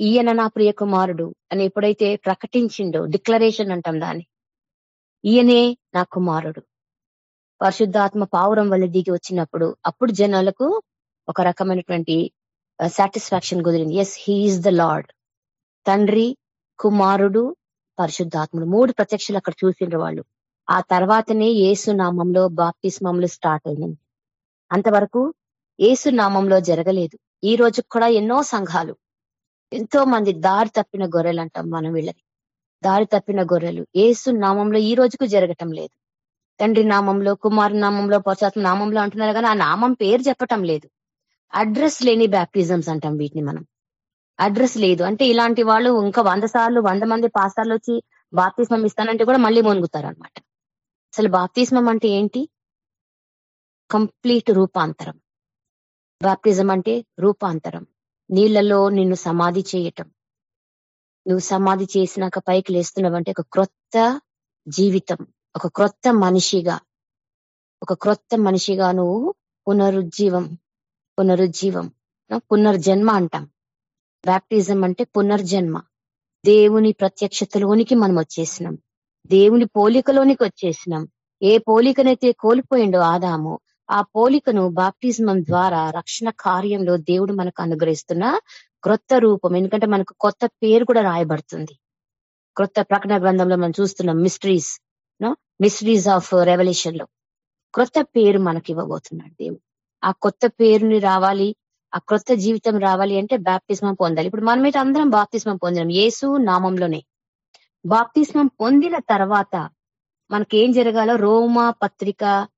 ఈయన నా ప్రియ కుమారుడు అని ఎప్పుడైతే ప్రకటించిండో డిక్లరేషన్ అంటాం దాన్ని ఈయనే నా కుమారుడు. పరిశుద్ధాత్మ పావురం వల్ల దిగి వచ్చినప్పుడు అప్పుడు జనాలకు ఒక రకమైనటువంటి సాటిస్ఫాక్షన్ కుదిరింది. ఎస్ హీఈస్ ద లార్డ్ తండ్రి కుమారుడు పరిశుద్ధాత్ముడు. మూడు ప్రత్యక్షలు అక్కడ చూసిండ్రు వాళ్ళు. ఆ తర్వాతనే ఏసు నామంలో బాప్తిస్మంలు స్టార్ట్ అయింది అంతవరకు ఏసు నామంలో జరగలేదు. ఈ రోజు కూడా ఎన్నో సంఘాలు ఎంతో మంది దారి తప్పిన గొర్రెలు అంటాం మనం వీళ్ళని. దారి తప్పిన గొర్రెలు. ఏసు నామంలో ఈ రోజుకు జరగటం లేదు. తండ్రి నామంలో కుమారు నామంలో పశ్చాత్మ నామంలో అంటున్నారు కానీ ఆ నామం పేరు చెప్పటం లేదు. అడ్రస్ లేని బ్యాప్టిజమ్స్ అంటాం వీటిని మనం. అడ్రస్ లేదు. అంటే ఇలాంటి వాళ్ళు ఇంకా వంద సార్లు వంద మంది పాసార్లు వచ్చి బాప్తిస్మం ఇస్తానంటే కూడా మళ్ళీ మునుగుతారు అనమాట అసలు బాప్తిస్మం అంటే ఏంటి? కంప్లీట్ రూపాంతరం. బాప్తిజం అంటే రూపాంతరం. నీళ్ళలో నిన్ను సమాధి చేయటం. నువ్వు సమాధి చేసినాక పైకి లేస్తున్నావంటే ఒక క్రొత్త జీవితం. ఒక క్రొత్త మనిషిగా ఒక క్రొత్త మనిషిగా నువ్వు పునరుజ్జీవం పునరుజ్జీవం పునర్జన్మ అంటాం. బ్యాప్టిజం అంటే పునర్జన్మ. దేవుని ప్రత్యక్షతలోనికి మనం వచ్చేసినాం. దేవుని పోలికలోనికి వచ్చేసినాం. ఏ పోలికనైతే కోల్పోయిండో ఆదాము ఆ పోలికను బాప్టిజమం ద్వారా రక్షణ కార్యంలో దేవుడు మనకు అనుగ్రహిస్తున్న క్రొత్త రూపం. ఎందుకంటే మనకు కొత్త పేరు కూడా రాయబడుతుంది. క్రొత్త ప్రకటన గ్రంథంలో మనం చూస్తున్నాం మిస్టరీస్ మిస్టరీస్ ఆఫ్ రెవల్యూషన్లో. క్రొత్త పేరు మనకి ఇవ్వబోతున్నాడు దేవుడు. ఆ కొత్త పేరుని రావాలి ఆ క్రొత్త జీవితం రావాలి అంటే బాప్తిస్మం పొందాలి. ఇప్పుడు మనమైతే అందరం బాప్తిస్మం పొందినాం. యేసు నామంలోనే. బాప్తిస్మం పొందిన తర్వాత మనకి ఏం జరగాలో రోమా పత్రిక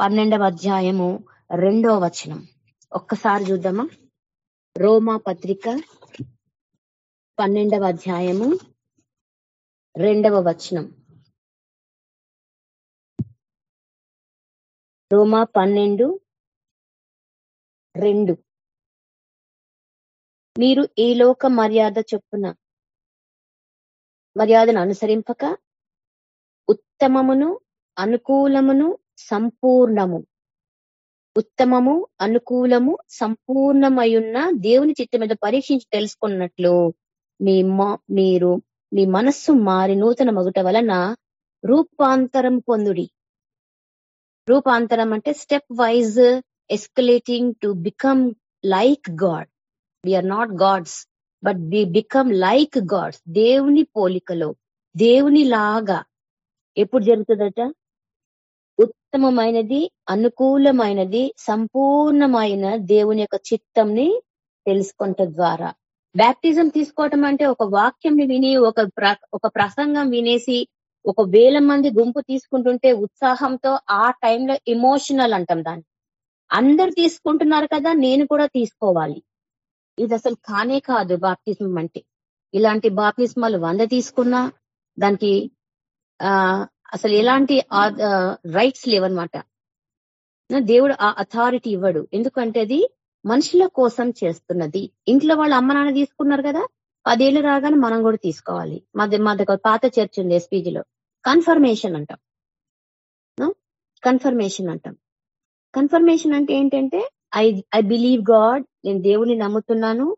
పన్నెండవ అధ్యాయము రెండవ వచనం. ఒక్కసారి చూద్దామా? రోమా పత్రిక పన్నెండవ అధ్యాయము రెండవ వచనం. రోమా పన్నెండు రెండు. మీరు ఈ లోక మర్యాద చొప్పున మర్యాదను అనుసరింపక ఉత్తమమును అనుకూలమును సంపూర్ణము. ఉత్తమము అనుకూలము సంపూర్ణమయున్న దేవుని చిత్తం మీద పరీక్షించి తెలుసుకున్నట్లు మీ మీరు మీ మనస్సు మారి నూతన మగుట వలన రూపాంతరం పొందుడి. రూపాంతరం అంటే step wise escalating to become like God we're not gods but we become like gods దేవుని పోలికలో దేవుని లాగా ఎప్పుడు జరుగుతుందట? ఉత్తమమైనది అనుకూలమైనది సంపూర్ణమైన దేవుని యొక్క చిత్తంని తెలుసుకుంట ద్వారా. బ్యాప్టిజం తీసుకోవటం అంటే ఒక వాక్యం విని ఒక ఒక ప్రసంగం వినేసి ఒక వేల మంది గుంపు తీసుకుంటుంటే ఉత్సాహంతో ఆ టైంలో ఎమోషనల్ అంటాం దాన్ని. అందరు తీసుకుంటున్నారు కదా నేను కూడా తీసుకోవాలి. ఇది అసలు కానే కాదు బాప్తిజం అంటే. ఇలాంటి బాప్తిస్మాలు వంద తీసుకున్నా దానికి ఆ అసలు ఎలాంటి రైట్స్ లేవన్నమాట. దేవుడు ఆ అథారిటీ ఇవ్వడు. ఎందుకంటే అది మనుషుల కోసం చేస్తున్నది. ఇంట్లో వాళ్ళు అమ్మ నాన్న తీసుకున్నారు కదా పదేళ్ళు రాగానే మనం కూడా తీసుకోవాలి. మా మా దగ్గర పాత చర్చ్ ఉంది ఎస్పీజీలో కన్ఫర్మేషన్ అంటాం. కన్ఫర్మేషన్ అంటాం. కన్ఫర్మేషన్ అంటే ఏంటంటే ఐ ఐ బిలీవ్ గాడ్ నేను దేవుని నమ్ముతున్నాను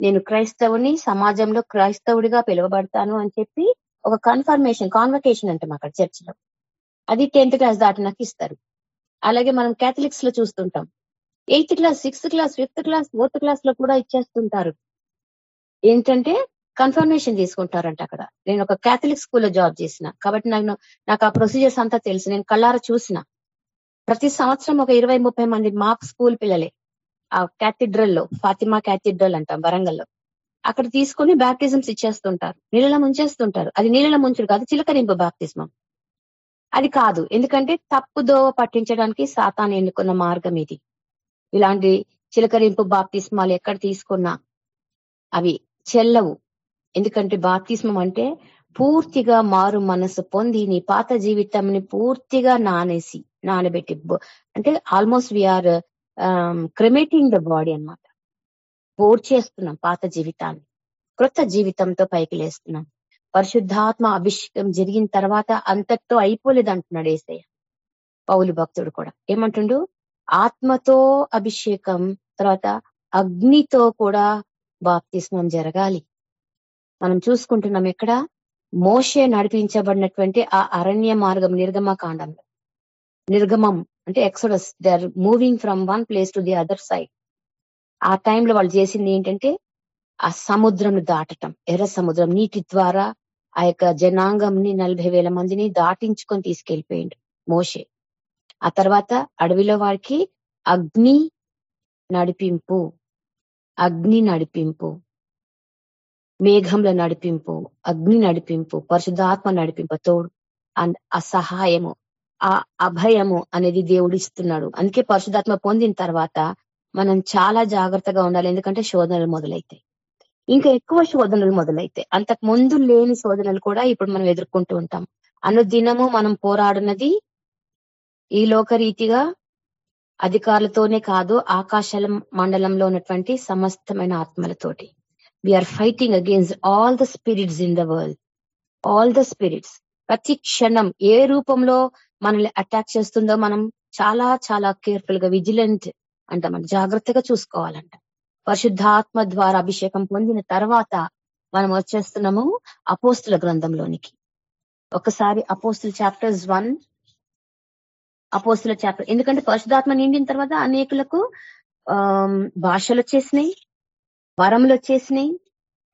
నేను క్రైస్తవుని సమాజంలో క్రైస్తవుడిగా పిలువబడతాను అని చెప్పి ఒక కన్ఫర్మేషన్ కాన్వకేషన్ అంటాం అక్కడ చర్చిలో. అది టెన్త్ క్లాస్ దాటినాక ఇస్తారు. అలాగే మనం కేథలిక్స్లో చూస్తుంటాం. Eighth class sixth class fifth class fourth క్లాస్లో కూడా ఇచ్చేస్తుంటారు. ఏంటంటే కన్ఫర్మేషన్ తీసుకుంటారంట అక్కడ. నేను ఒక కేథలిక్ స్కూల్లో జాబ్ చేసిన. కాబట్టి నేను నాకు ఆ ప్రొసీజర్స్ అంతా తెలుసు. నేను కళ్ళార చూసిన. ప్రతి సంవత్సరం ఒక ఇరవై ముప్పై మంది మా స్కూల్ పిల్లలే. ఆ క్యాథిడ్రల్లో ఫాతిమా క్యాథిడ్రల్ అంటాం వరంగల్లో. అక్కడ తీసుకొని బ్యాప్టిజమ్స్ ఇచ్చేస్తుంటారు. నీళ్ళలో ముంచేస్తుంటారు. అది నీళ్ళలో ముంచుడు కాదు చిలకరింపు బాప్తిస్మం అది కాదు. ఎందుకంటే తప్పుదోవ పట్టించడానికి సాతాన్ని ఎన్నుకున్న మార్గం ఇది. ఇలాంటి చిలకరింపు బాప్తిస్మాలు ఎక్కడ తీసుకున్నా అవి చెల్లవు. ఎందుకంటే బాప్తిస్మం అంటే పూర్తిగా మారు మనసు పొంది నీ పాత జీవితంని పూర్తిగా నానేసి నానబెట్టి అంటే almost we're cremating the body అనమాట పోర్ చేస్తున్నాం పాత జీవితాన్ని. క్రొత్త జీవితంతో పైకి లేస్తున్నాం. పరిశుద్ధాత్మ అభిషేకం జరిగిన తర్వాత అంతటితో అయిపోలేదు అంటున్నాడు ఏసయ్య. పౌలు భక్తుడు కూడా. ఏమంటుండు? ఆత్మతో అభిషేకం తర్వాత అగ్నితో కూడా బాప్తిస్మం జరగాలి. మనం చూసుకుంటున్నాం ఎక్కడ? మోషే నడిపించబడినటువంటి ఆ అరణ్య మార్గం నిర్గమ కాండంలో నిర్గమం అంటే Exodus. They are moving from one place to the other side ఆ టైంలో వాళ్ళు చేసింది ఏంటంటే ఆ సముద్రం దాటటం ఎర్ర సముద్రం నీటి ద్వారా ఆ యొక్క జనాంగంని నలభై వేల మందిని దాటించుకొని తీసుకెళ్ళిపోయిండు మోషే. ఆ తర్వాత అడవిలో వారికి అగ్ని నడిపింపు అగ్ని నడిపింపు. మేఘంలో నడిపింపు అగ్ని నడిపింపు పరిశుద్ధాత్మ నడిపింపు తోడు ఆ సహాయము ఆ అభయము అనేది దేవుడు ఇస్తున్నాడు. అందుకే పరిశుధాత్మ పొందిన తర్వాత మనం చాలా జాగ్రత్తగా ఉండాలి. ఎందుకంటే శోధనలు మొదలైతాయి. ఇంకా ఎక్కువ శోధనలు మొదలైతాయి. అంతకు ముందు లేని శోధనలు కూడా ఇప్పుడు మనం ఎదుర్కొంటూ ఉంటాం. అనుదినము మనం పోరాడినది ఈ లోకరీతిగా అధికారులతోనే కాదు ఆకాశ మండలంలో ఉన్నటువంటి సమస్తమైన ఆత్మలతోటి. We're fighting against all the spirits in the world all the spirits ప్రతి క్షణం ఏ రూపంలో మనల్ని అటాక్ చేస్తుందో మనం చాలా చాలా కేర్ఫుల్గా విజిలెంట్ అంటాం. జాగ్రత్తగా చూసుకోవాలంట. పరిశుద్ధాత్మ ద్వారా అభిషేకం పొందిన తర్వాత మనం వచ్చేస్తున్నాము అపోస్తుల గ్రంథంలోనికి. ఒకసారి అపోస్తుల చాప్టర్స్ వన్ అపోస్తుల చాప్టర్ ఎందుకంటే పరిశుధాత్మ నిండిన తర్వాత అనేకులకు భాషలు వచ్చేసినాయి. వరములు వచ్చేసినాయి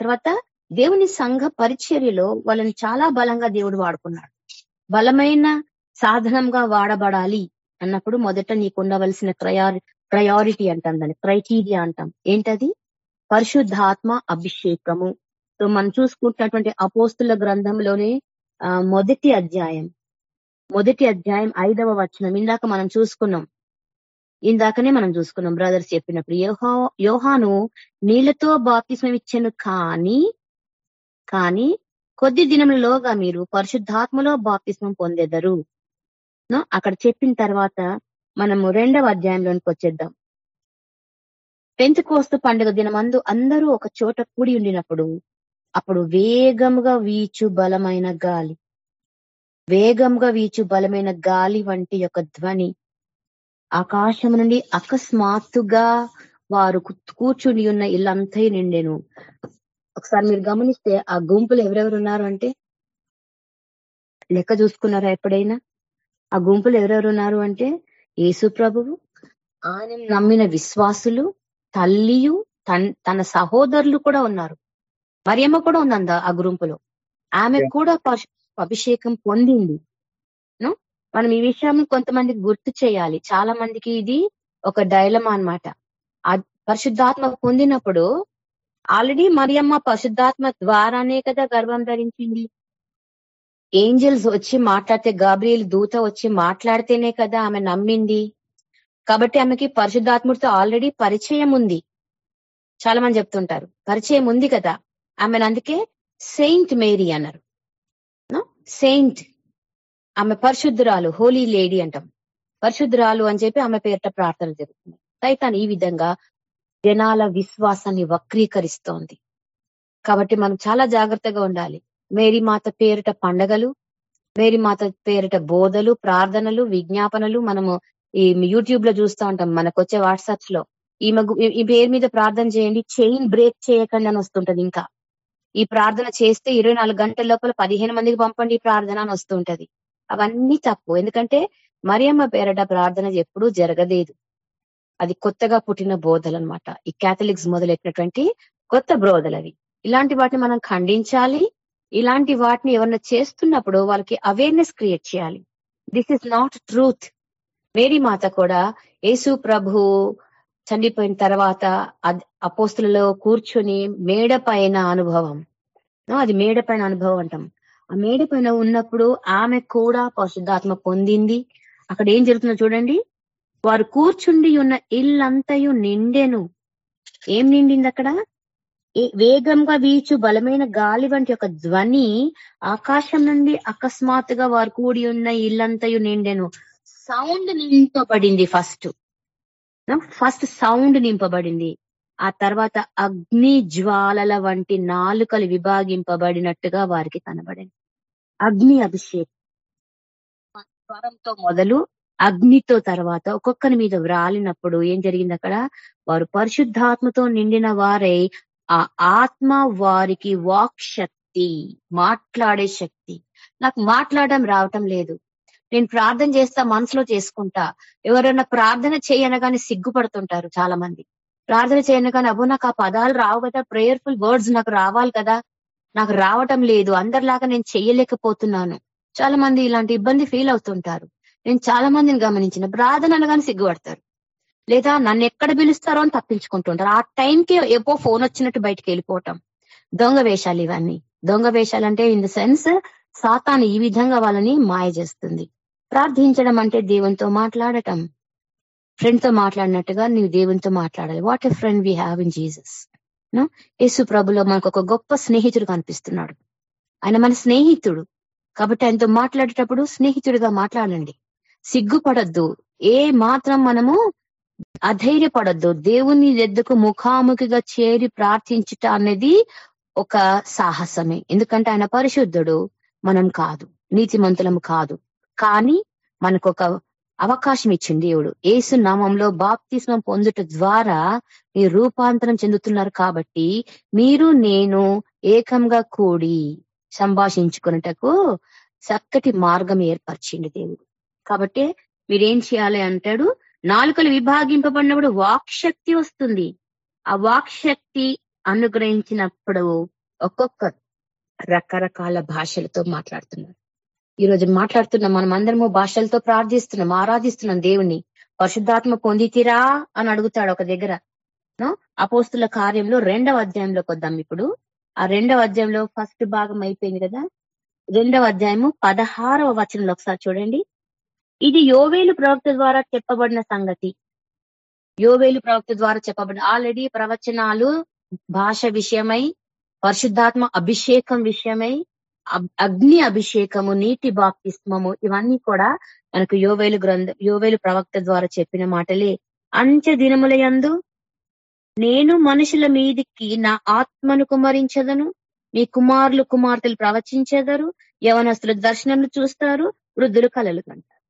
తర్వాత దేవుని సంఘ పరిచర్యలో వాళ్ళని చాలా బలంగా దేవుడు వాడుకున్నాడు. బలమైన సాధనంగా వాడబడాలి అన్నప్పుడు మొదట నీకు ఉండవలసిన ప్రయారి ప్రయారిటీ అంటాం దాన్ని క్రైటీరియా అంటాం. ఏంటది? పరిశుద్ధాత్మ అభిషేకము. సో మనం చూసుకుంటున్నటువంటి అపోస్తుల గ్రంథంలోనే మొదటి అధ్యాయం. మొదటి అధ్యాయం ఐదవ వచనం. ఇందాక మనం చూసుకున్నాం. ఇందాకనే మనం చూసుకున్నాం బ్రదర్స్ చెప్పినప్పుడు యోహా యోహాను నీళ్ళతో బాప్తిస్మం ఇచ్చాను కానీ కానీ కొద్ది దినములలోగా మీరు పరిశుద్ధాత్మలో బాప్తిస్మం పొందేదరు. అక్కడ చెప్పిన తర్వాత మనము రెండవ అధ్యాయంలోనికి వచ్చేద్దాం. పెంచుకోస్తు పండుగ దినమందు అందరూ ఒక చోట కూడి ఉండినప్పుడు అప్పుడు వేగముగా వీచు బలమైన గాలి వేగంగా వీచు బలమైన గాలి వంటి యొక్క ధ్వని ఆకాశం నుండి అకస్మాత్తుగా వారు కూర్చుని ఉన్న ఇల్లంతా నిండెను. ఒకసారి మీరు గమనిస్తే ఆ గుంపులు ఎవరెవరు ఉన్నారు అంటే? లెక్క చూసుకున్నారా ఎప్పుడైనా? ఆ గుంపులు ఎవరెవరు ఉన్నారు అంటే? యేసు ప్రభువు ఆయన నమ్మిన విశ్వాసులు తల్లియు తన సహోదరులు కూడా ఉన్నారు. మరియమ్మ కూడా ఉందంద ఆ గుంపులో. ఆమె కూడా అభిషేకం పొందింది. మనం ఈ విషయం కొంతమందికి గుర్తు చేయాలి. చాలా మందికి ఇది ఒక డైలమా అనమాట పరిశుద్ధాత్మ పొందినప్పుడు ఆల్రెడీ మరియమ్మ పరిశుద్ధాత్మ ద్వారానే కదా గర్భం ధరించింది. ఏంజల్స్ వచ్చి మాట్లాడితే గాబ్రియల్ దూత వచ్చి మాట్లాడితేనే కదా ఆమె నమ్మింది. కాబట్టి ఆమెకి పరిశుద్ధాత్ముడితో ఆల్రెడీ పరిచయం ఉంది. చాలా మంది చెప్తుంటారు పరిచయం ఉంది కదా. ఆమెను అందుకే సెయింట్ మేరీ అన్నారు. సెయింట్ ఆమె పరిశుద్ధురాలు హోలీ లేడీ అంటాం. పరిశుద్ధురాలు అని చెప్పి ఆమె పేరిట ప్రార్థన జరుగుతుంది సైతాన్ ఈ విధంగా జనాల విశ్వాసాన్ని వక్రీకరిస్తోంది. కాబట్టి మనం చాలా జాగ్రత్తగా ఉండాలి. మేరీ మాత పేరిట పండగలు మేరీ మాత పేరిట బోధలు ప్రార్థనలు విజ్ఞాపనలు మనము ఈ యూట్యూబ్లో చూస్తూ ఉంటాం. మనకు వచ్చే వాట్సాప్స్లో ఈమె ఈ పేరు మీద ప్రార్థన చేయండి. చైన్ బ్రేక్ చేయకండి అని వస్తుంటది ఇంకా. ఈ ప్రార్థన చేస్తే ఇరవై గంటల లోపల పదిహేను మందికి పంపండి ఈ ప్రార్థన అని వస్తుంటది. అవన్నీ తప్పు. ఎందుకంటే మరియమ్మ పేరట ప్రార్థన ఎప్పుడూ జరగలేదు. అది కొత్తగా పుట్టిన బోధలు అనమాట ఈ క్యాథలిక్స్ మొదలెట్టినటువంటి కొత్త బోధలు అవి ఇలాంటి వాటిని మనం ఖండించాలి. ఇలాంటి వాటిని ఎవరన్నా చేస్తున్నప్పుడు వాళ్ళకి అవేర్నెస్ క్రియేట్ చేయాలి. This is not truth Mary మాత కూడా యేసు ప్రభు చనిపోయిన తర్వాత అపోస్తులలో కూర్చొని మేడ పైన అనుభవం. అది మేడ పైన అనుభవం అంటాం. ఆ మేడ పైన ఉన్నప్పుడు ఆమె కూడా పరిశుద్ధాత్మ పొందింది. అక్కడ ఏం జరుగుతుందో చూడండి. వారు కూర్చుండి ఉన్న ఇల్లంతయు నిండెను. ఏం నిండింది అక్కడ? వేగంగా వీచు బలమైన గాలి వంటి ఒక ధ్వని ఆకాశం నుండి అకస్మాత్తుగా వారు కూడి ఉన్న ఇల్లంతయు నిండెను. సౌండ్ నింపబడింది ఫస్ట్. ఫస్ట్ సౌండ్ నింపబడింది. ఆ తర్వాత అగ్ని జ్వాలల వంటి నాలుకలు విభాగింపబడినట్టుగా వారికి కనబడింది. అగ్ని అభిషేకం. స్వరంతో మొదలు అగ్నితో తర్వాత ఒక్కొక్కరి మీద వ్రాలినప్పుడు ఏం జరిగింది అక్కడ? వారు పరిశుద్ధాత్మతో నిండిన వారై ఆ ఆత్మ వారికి వాక్ శక్తి మాట్లాడే శక్తి. నాకు మాట్లాడడం రావటం లేదు. నేను ప్రార్థన చేస్తా మనసులో చేసుకుంటా. ఎవరైనా ప్రార్థన చేయనగానే సిగ్గుపడుతుంటారు చాలా మంది ప్రార్థన చేయనగానే అబ్బో నాకు ఆ పదాలు రావు కదా ప్రేయర్ఫుల్ వర్డ్స్ నాకు రావాలి కదా. నాకు రావటం లేదు అందరిలాగా నేను చెయ్యలేకపోతున్నాను. చాలా మంది ఇలాంటి ఇబ్బంది ఫీల్ అవుతుంటారు. నేను చాలా మందిని గమనించిన ప్రార్థన అనగానే సిగ్గుపడతారు. లేదా నన్ను ఎక్కడ పిలుస్తారో అని తప్పించుకుంటుంటారు. ఆ టైంకి ఎపో ఫోన్ వచ్చినట్టు బయటకు వెళ్ళిపోవటం. దొంగ వేషాలు ఇవన్నీ. దొంగ వేషాలు అంటే ఇన్ ద సెన్స్ సాతాను ఈ విధంగా వాళ్ళని మాయ చేస్తుంది. ప్రార్థించడం అంటే దేవునితో మాట్లాడటం. ఫ్రెండ్తో మాట్లాడినట్టుగా నీవు దేవునితో మాట్లాడాలి. What a friend we have in Jesus Yesu ప్రభులో మనకు ఒక గొప్ప స్నేహితుడు కనిపిస్తున్నాడు. ఆయన మన స్నేహితుడు. కాబట్టి ఆయనతో మాట్లాడేటప్పుడు స్నేహితుడిగా మాట్లాడండి. సిగ్గుపడద్దు. ఏ మాత్రం మనము అధైర్యపడద్దు. దేవుని ఎద్దుకు ముఖాముఖిగా చేరి ప్రార్థించుట అనేది ఒక సాహసమే. ఎందుకంటే ఆయన పరిశుద్ధుడు. మనం కాదు. నీతిమంతులం కాదు. కానీ మనకు ఒక అవకాశం ఇచ్చింది దేవుడు ఏసు నామంలో బాప్తిస్మం పొందుట ద్వారా మీరు రూపాంతరం చెందుతున్నారు కాబట్టి మీరు నేను ఏకంగా కూడి సంభాషించుకున్నటకు చక్కటి మార్గం ఏర్పరిచింది దేవుడు. కాబట్టి మీరేం చేయాలి అంటాడు నాలుకలు విభాగింపబడినప్పుడు వాక్ శక్తి వస్తుంది. ఆ వాక్ శక్తి అనుగ్రహించినప్పుడు ఒక్కొక్క రకరకాల భాషలతో మాట్లాడుతున్నారు. ఈ రోజు మాట్లాడుతున్నాం మనం అందరము భాషలతో ప్రార్థిస్తున్నాం ఆరాధిస్తున్నాం దేవుణ్ణి. పరిశుద్ధాత్మ పొందితిరా అని అడుగుతాడు ఒక దగ్గర. అపోస్తుల కార్యంలో రెండవ అధ్యాయంలోకి వద్దాం ఇప్పుడు. ఆ రెండవ అధ్యాయంలో ఫస్ట్ భాగం అయిపోయింది కదా? రెండవ అధ్యాయము పదహారవ వచనంలో ఒకసారి చూడండి. ఇది యోవేలు ప్రవక్త ద్వారా చెప్పబడిన సంగతి. యోవేలు ప్రవక్త ద్వారా చెప్పబడిన ఆల్రెడీ ప్రవచనాలు భాష విషయమై పరిశుద్ధాత్మ అభిషేకం విషయమై అగ్ని అభిషేకము నీటి బాప్తిస్మము ఇవన్నీ కూడా మనకు యోవేలు గ్రంథ యోవేలు ప్రవక్త ద్వారా చెప్పిన మాటలే. అంచె దినములయందు నేను మనుషుల మీదికి నా ఆత్మను కుమరించదను మీ కుమారులు కుమార్తెలు ప్రవచించెదరు యవనస్తులు దర్శనములు చూస్తారు వృద్ధులు కలలు కంటారు.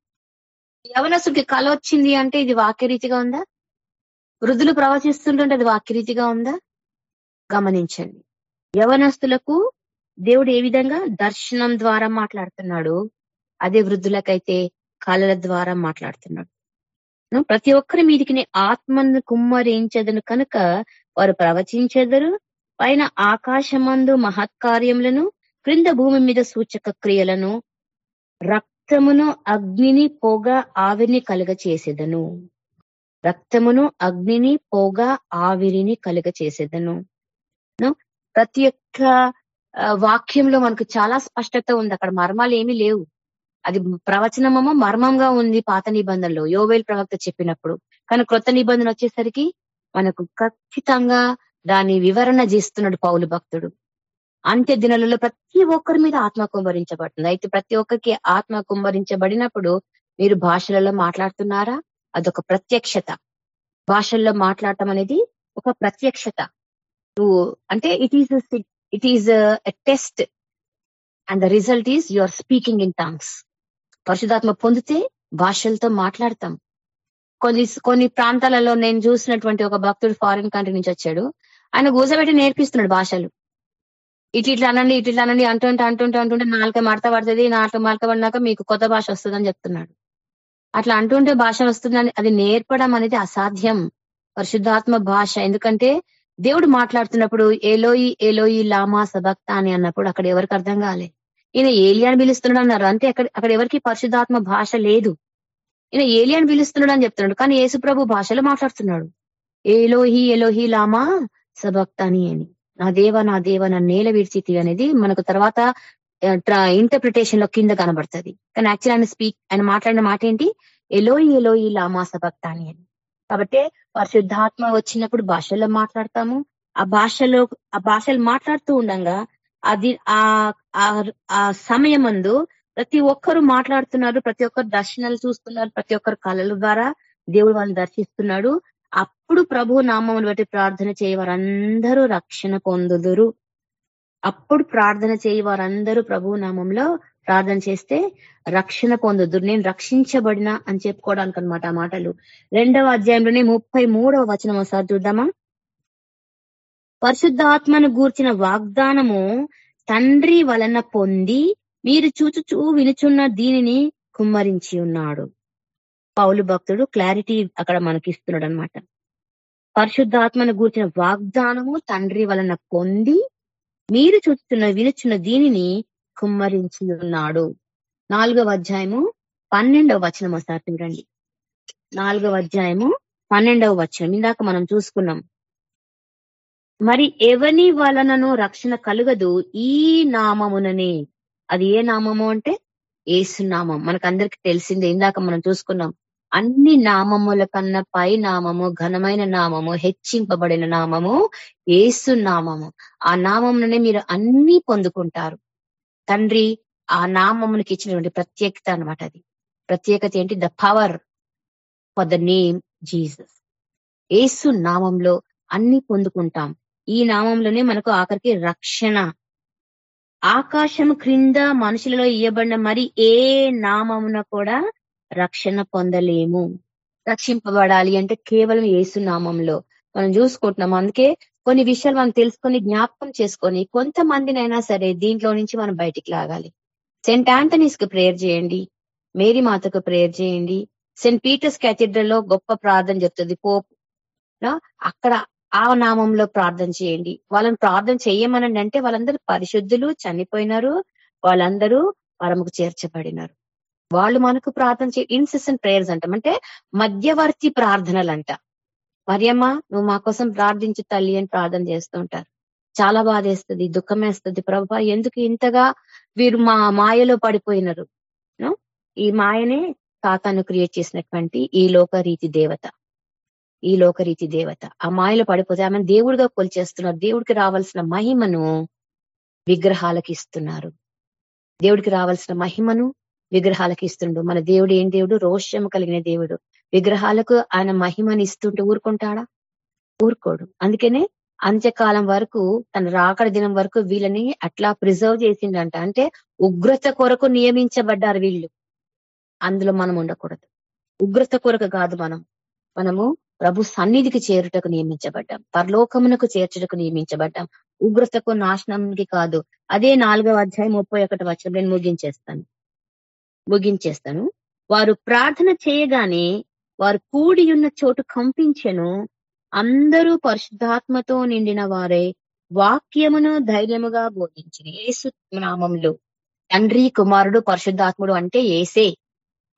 యవనస్తుడికి కళ వచ్చింది అంటే ఇది వాక్యరీతిగా ఉందా? వృద్ధులు ప్రవచిస్తుంటే అది వాక్యరీతిగా ఉందా? గమనించండి. యవనస్తులకు దేవుడు ఏ విధంగా దర్శనం ద్వారా మాట్లాడుతున్నాడు అదే వృద్ధులకైతే కళల ద్వారా మాట్లాడుతున్నాడు. ప్రతి ఒక్కరి మీదికి ఆత్మను కుమ్మరించదను కనుక వారు ప్రవచించెదరు. పైన ఆకాశమందు మహత్కార్యములను క్రింద భూమి మీద సూచక క్రియలను రక్తమును అగ్నిని పొగ ఆవిరిని కలుగ చేసేదను. రక్తమును అగ్నిని పొగ ఆవిరిని కలుగ చేసేదను. ప్రతి ఒక్క వాక్యంలో మనకు చాలా స్పష్టత ఉంది. అక్కడ మర్మాలు ఏమీ లేవు. అది ప్రవచనమో మర్మంగా ఉంది పాత నిబంధనలో. యోవేల్ ప్రవక్త చెప్పినప్పుడు. కానీ క్రొత్త నిబంధన వచ్చేసరికి మనకు ఖచ్చితంగా దాని వివరణ చేస్తున్నాడు పౌలు భక్తుడు. అంత్య దినాలలో ప్రతి ఒక్కరి మీద ఆత్మ కుమ్మరించబడుతుంది. అయితే ప్రతి ఒక్కరికి ఆత్మ కుమ్మరించబడినప్పుడు మీరు భాషలలో మాట్లాడుతున్నారా? అదొక ప్రత్యక్షత. భాషల్లో మాట్లాడటం అనేది ఒక ప్రత్యక్షత. నువ్వు అంటే it is it is a test and the result is your speaking in tongues పరిశుధాత్మ పొందితే భాషలతో మాట్లాడతాం. కొన్ని కొన్ని ప్రాంతాలలో నేను చూసినటువంటి ఒక భక్తుడు ఫారిన్ కంట్రీ నుంచి వచ్చాడు. ఆయన కూసబెట్టి నేర్పిస్తున్నాడు భాషలు. ఇటు ఇట్లా అనండి ఇటు ఇట్లా అనండి అంటుంటే అంటుంటే అంటుంటే నాలుక మడత పడుతుంది నాలుక మడత పడినాక మీకు కొత్త భాష వస్తుందని చెప్తున్నాడు. అట్లా అంటుంటే భాష వస్తుందని అది నేర్పడం అనేది అసాధ్యం. పరిశుద్ధాత్మ భాష. ఎందుకంటే దేవుడు మాట్లాడుతున్నప్పుడు ఏలోయి ఏలోయి లామా సభక్త అని అన్నప్పుడు అక్కడ ఎవరికి అర్థం కాలే. ఈయన ఏలియాని పిలుస్తున్నాడు అన్నారు. అంతే అక్కడ అక్కడ ఎవరికి పరిశుధాత్మ భాష లేదు. ఈయన ఏలియాని పిలుస్తున్నాడు అని చెప్తున్నాడు. కానీ యేసుప్రభు భాషలో మాట్లాడుతున్నాడు. ఏలోహి ఎలోహి లామా సభక్తాని అని నా దేవ నా దేవ నా నేల విడిచితి అనేది మనకు తర్వాత ఇంటర్ప్రిటేషన్లో కింద కనబడుతుంది. కానీ యాక్చువల్ ఆయన స్పీక్ ఆయన మాట్లాడిన మాట ఏంటి ఎలోయి ఎలోయి లామా సభక్తాని అని. కాబట్టి పరిశుద్ధాత్మ వచ్చినప్పుడు భాషల్లో మాట్లాడతాము. ఆ భాషలో ఆ భాషలు మాట్లాడుతూ ఉండగా అది ఆ ఆ సమయం మందు ప్రతి ఒక్కరు మాట్లాడుతున్నారు ప్రతి ఒక్కరు దర్శనాలు చూస్తున్నారు ప్రతి ఒక్కరు కళల ద్వారా దేవుడు వాళ్ళని దర్శిస్తున్నాడు. అప్పుడు ప్రభు నామమును బట్టి ప్రార్థన చేయ వారందరూ రక్షణ పొందుదురు. అప్పుడు ప్రార్థన చేయి వారందరూ ప్రభు నామంలో ప్రార్థన చేస్తే రక్షణ పొందుదురు. నేను రక్షించబడిన అని చెప్పుకోవడానికి అనమాట ఆ మాటలు. రెండవ అధ్యాయంలోనే ముప్పై మూడవ వచనం ఒకసారి చూద్దామా? పరిశుద్ధాత్మను గూర్చిన వాగ్దానము తండ్రి వలన పొంది మీరు చూచుచూ వినుచున్న దీనిని కుమ్మరించి ఉన్నాడు. పౌలు భక్తుడు క్లారిటీ అక్కడ మనకి ఇస్తున్నాడు అనమాట పరిశుద్ధాత్మను గూర్చిన వాగ్దానము తండ్రి వలన పొంది మీరు చూస్తున్న వినుచున్న దీనిని కుమ్మరించి ఉన్నాడు నాలుగవ అధ్యాయము పన్నెండవ వచనం ఒకసారి చూడండి. నాలుగవ అధ్యాయము పన్నెండవ వచనం. ఇందాక మనం చూసుకున్నాం. మరి ఎవని వలనను రక్షణ కలుగదు? ఈ నామముననే. అది ఏ నామము అంటే? ఏసునామం మనకందరికి తెలిసిందే. ఇందాక మనం చూసుకున్నాం. అన్ని నామముల కన్నా పై నామము ఘనమైన నామము హెచ్చింపబడిన నామము ఏసు నామము. ఆ నామముననే మీరు అన్ని పొందుకుంటారు. తండ్రి ఆ నామమునికి ఇచ్చినటువంటి ప్రత్యేకత అనమాట అది. ప్రత్యేకత ఏంటి? The power for the name Jesus Yesu నామంలో అన్ని పొందుకుంటాం. ఈ నామంలోనే మనకు ఆఖరికి రక్షణ. ఆకాశం క్రింద మనుషులలో ఇయ్యబడిన మరి ఏ నామమున కూడా రక్షణ పొందలేము. రక్షింపబడాలి అంటే కేవలం ఏసు నామంలో. మనం చూసుకుంటున్నాం. అందుకే కొన్ని విషయాలు మనం తెలుసుకొని జ్ఞాపకం చేసుకొని కొంతమందినైనా సరే దీంట్లో నుంచి మనం బయటికి లాగాలి. సెంట్ ఆంటనీస్కి ప్రేయర్ చేయండి. మేరీ మాతకు ప్రేయర్ చేయండి. సెంట్ పీటర్స్ క్యాథిడ్రల్లో గొప్ప ప్రార్థన చెప్తుంది పోప్ అక్కడ ఆ నామంలో ప్రార్థన చేయండి. వాళ్ళని ప్రార్థన చేయమనండి అంటే వాళ్ళందరూ పరిశుద్ధులు చనిపోయినారు. వాళ్ళందరూ పరముకు చేర్చబడినారు. వాళ్ళు మనకు ప్రార్థన చే ఇన్సిస్టెంట్ ప్రేయర్స్ అంటాం. అంటే మధ్యవర్తి ప్రార్థనలు అంట మరియమ్మ నువ్వు మా కోసం ప్రార్థించు తల్లి అని ప్రార్థన చేస్తూ ఉంటారు. చాలా బాధేస్తుంది దుఃఖమేస్తుంది. ప్రభా ఎందుకు ఇంతగా వీరు మా మాయలో పడిపోయినారు? ఈ మాయనే తాతను క్రియేట్ చేసినటువంటి ఈ లోక రీతి దేవత. ఈ లోకరీతి దేవత. ఆ మాయలో పడిపోతే ఆమె దేవుడిగా కొలిచేస్తున్నారు. దేవుడికి రావాల్సిన మహిమను విగ్రహాలకి ఇస్తున్నారు. దేవుడికి రావాల్సిన మహిమను విగ్రహాలకి ఇస్తుండు. మన దేవుడు ఏం దేవుడు? రోషం కలిగిన దేవుడు. విగ్రహాలకు ఆయన మహిమని ఇస్తుంటే ఊరుకుంటాడా? ఊరుకోడు. అందుకనే అంత్యకాలం వరకు తన రాకడ దినం వరకు వీళ్ళని అట్లా ప్రిజర్వ్ చేసిండంట. అంటే ఉగ్రత కొరకు నియమించబడ్డారు వీళ్ళు. అందులో మనం ఉండకూడదు. ఉగ్రత కొరకు కాదు మనం. మనము ప్రభు సన్నిధికి చేరుటకు నియమించబడ్డాం. పరలోకమునకు చేర్చుటకు నియమించబడ్డాం. ఉగ్రతకు నాశనంకి కాదు. అదే నాలుగవ అధ్యాయం ముప్పై ఒకటి వచ్చిన నేను ముగించేస్తాను. ముగించేస్తాను. వారు ప్రార్థన చేయగానే వారు కూడి ఉన్న చోటు కంపించెను అందరూ పరిశుద్ధాత్మతో నిండిన వారే వాక్యమును ధైర్యముగా బోధించిన ఏసు నామంలో. తండ్రి కుమారుడు పరిశుద్ధాత్ముడు అంటే ఏసే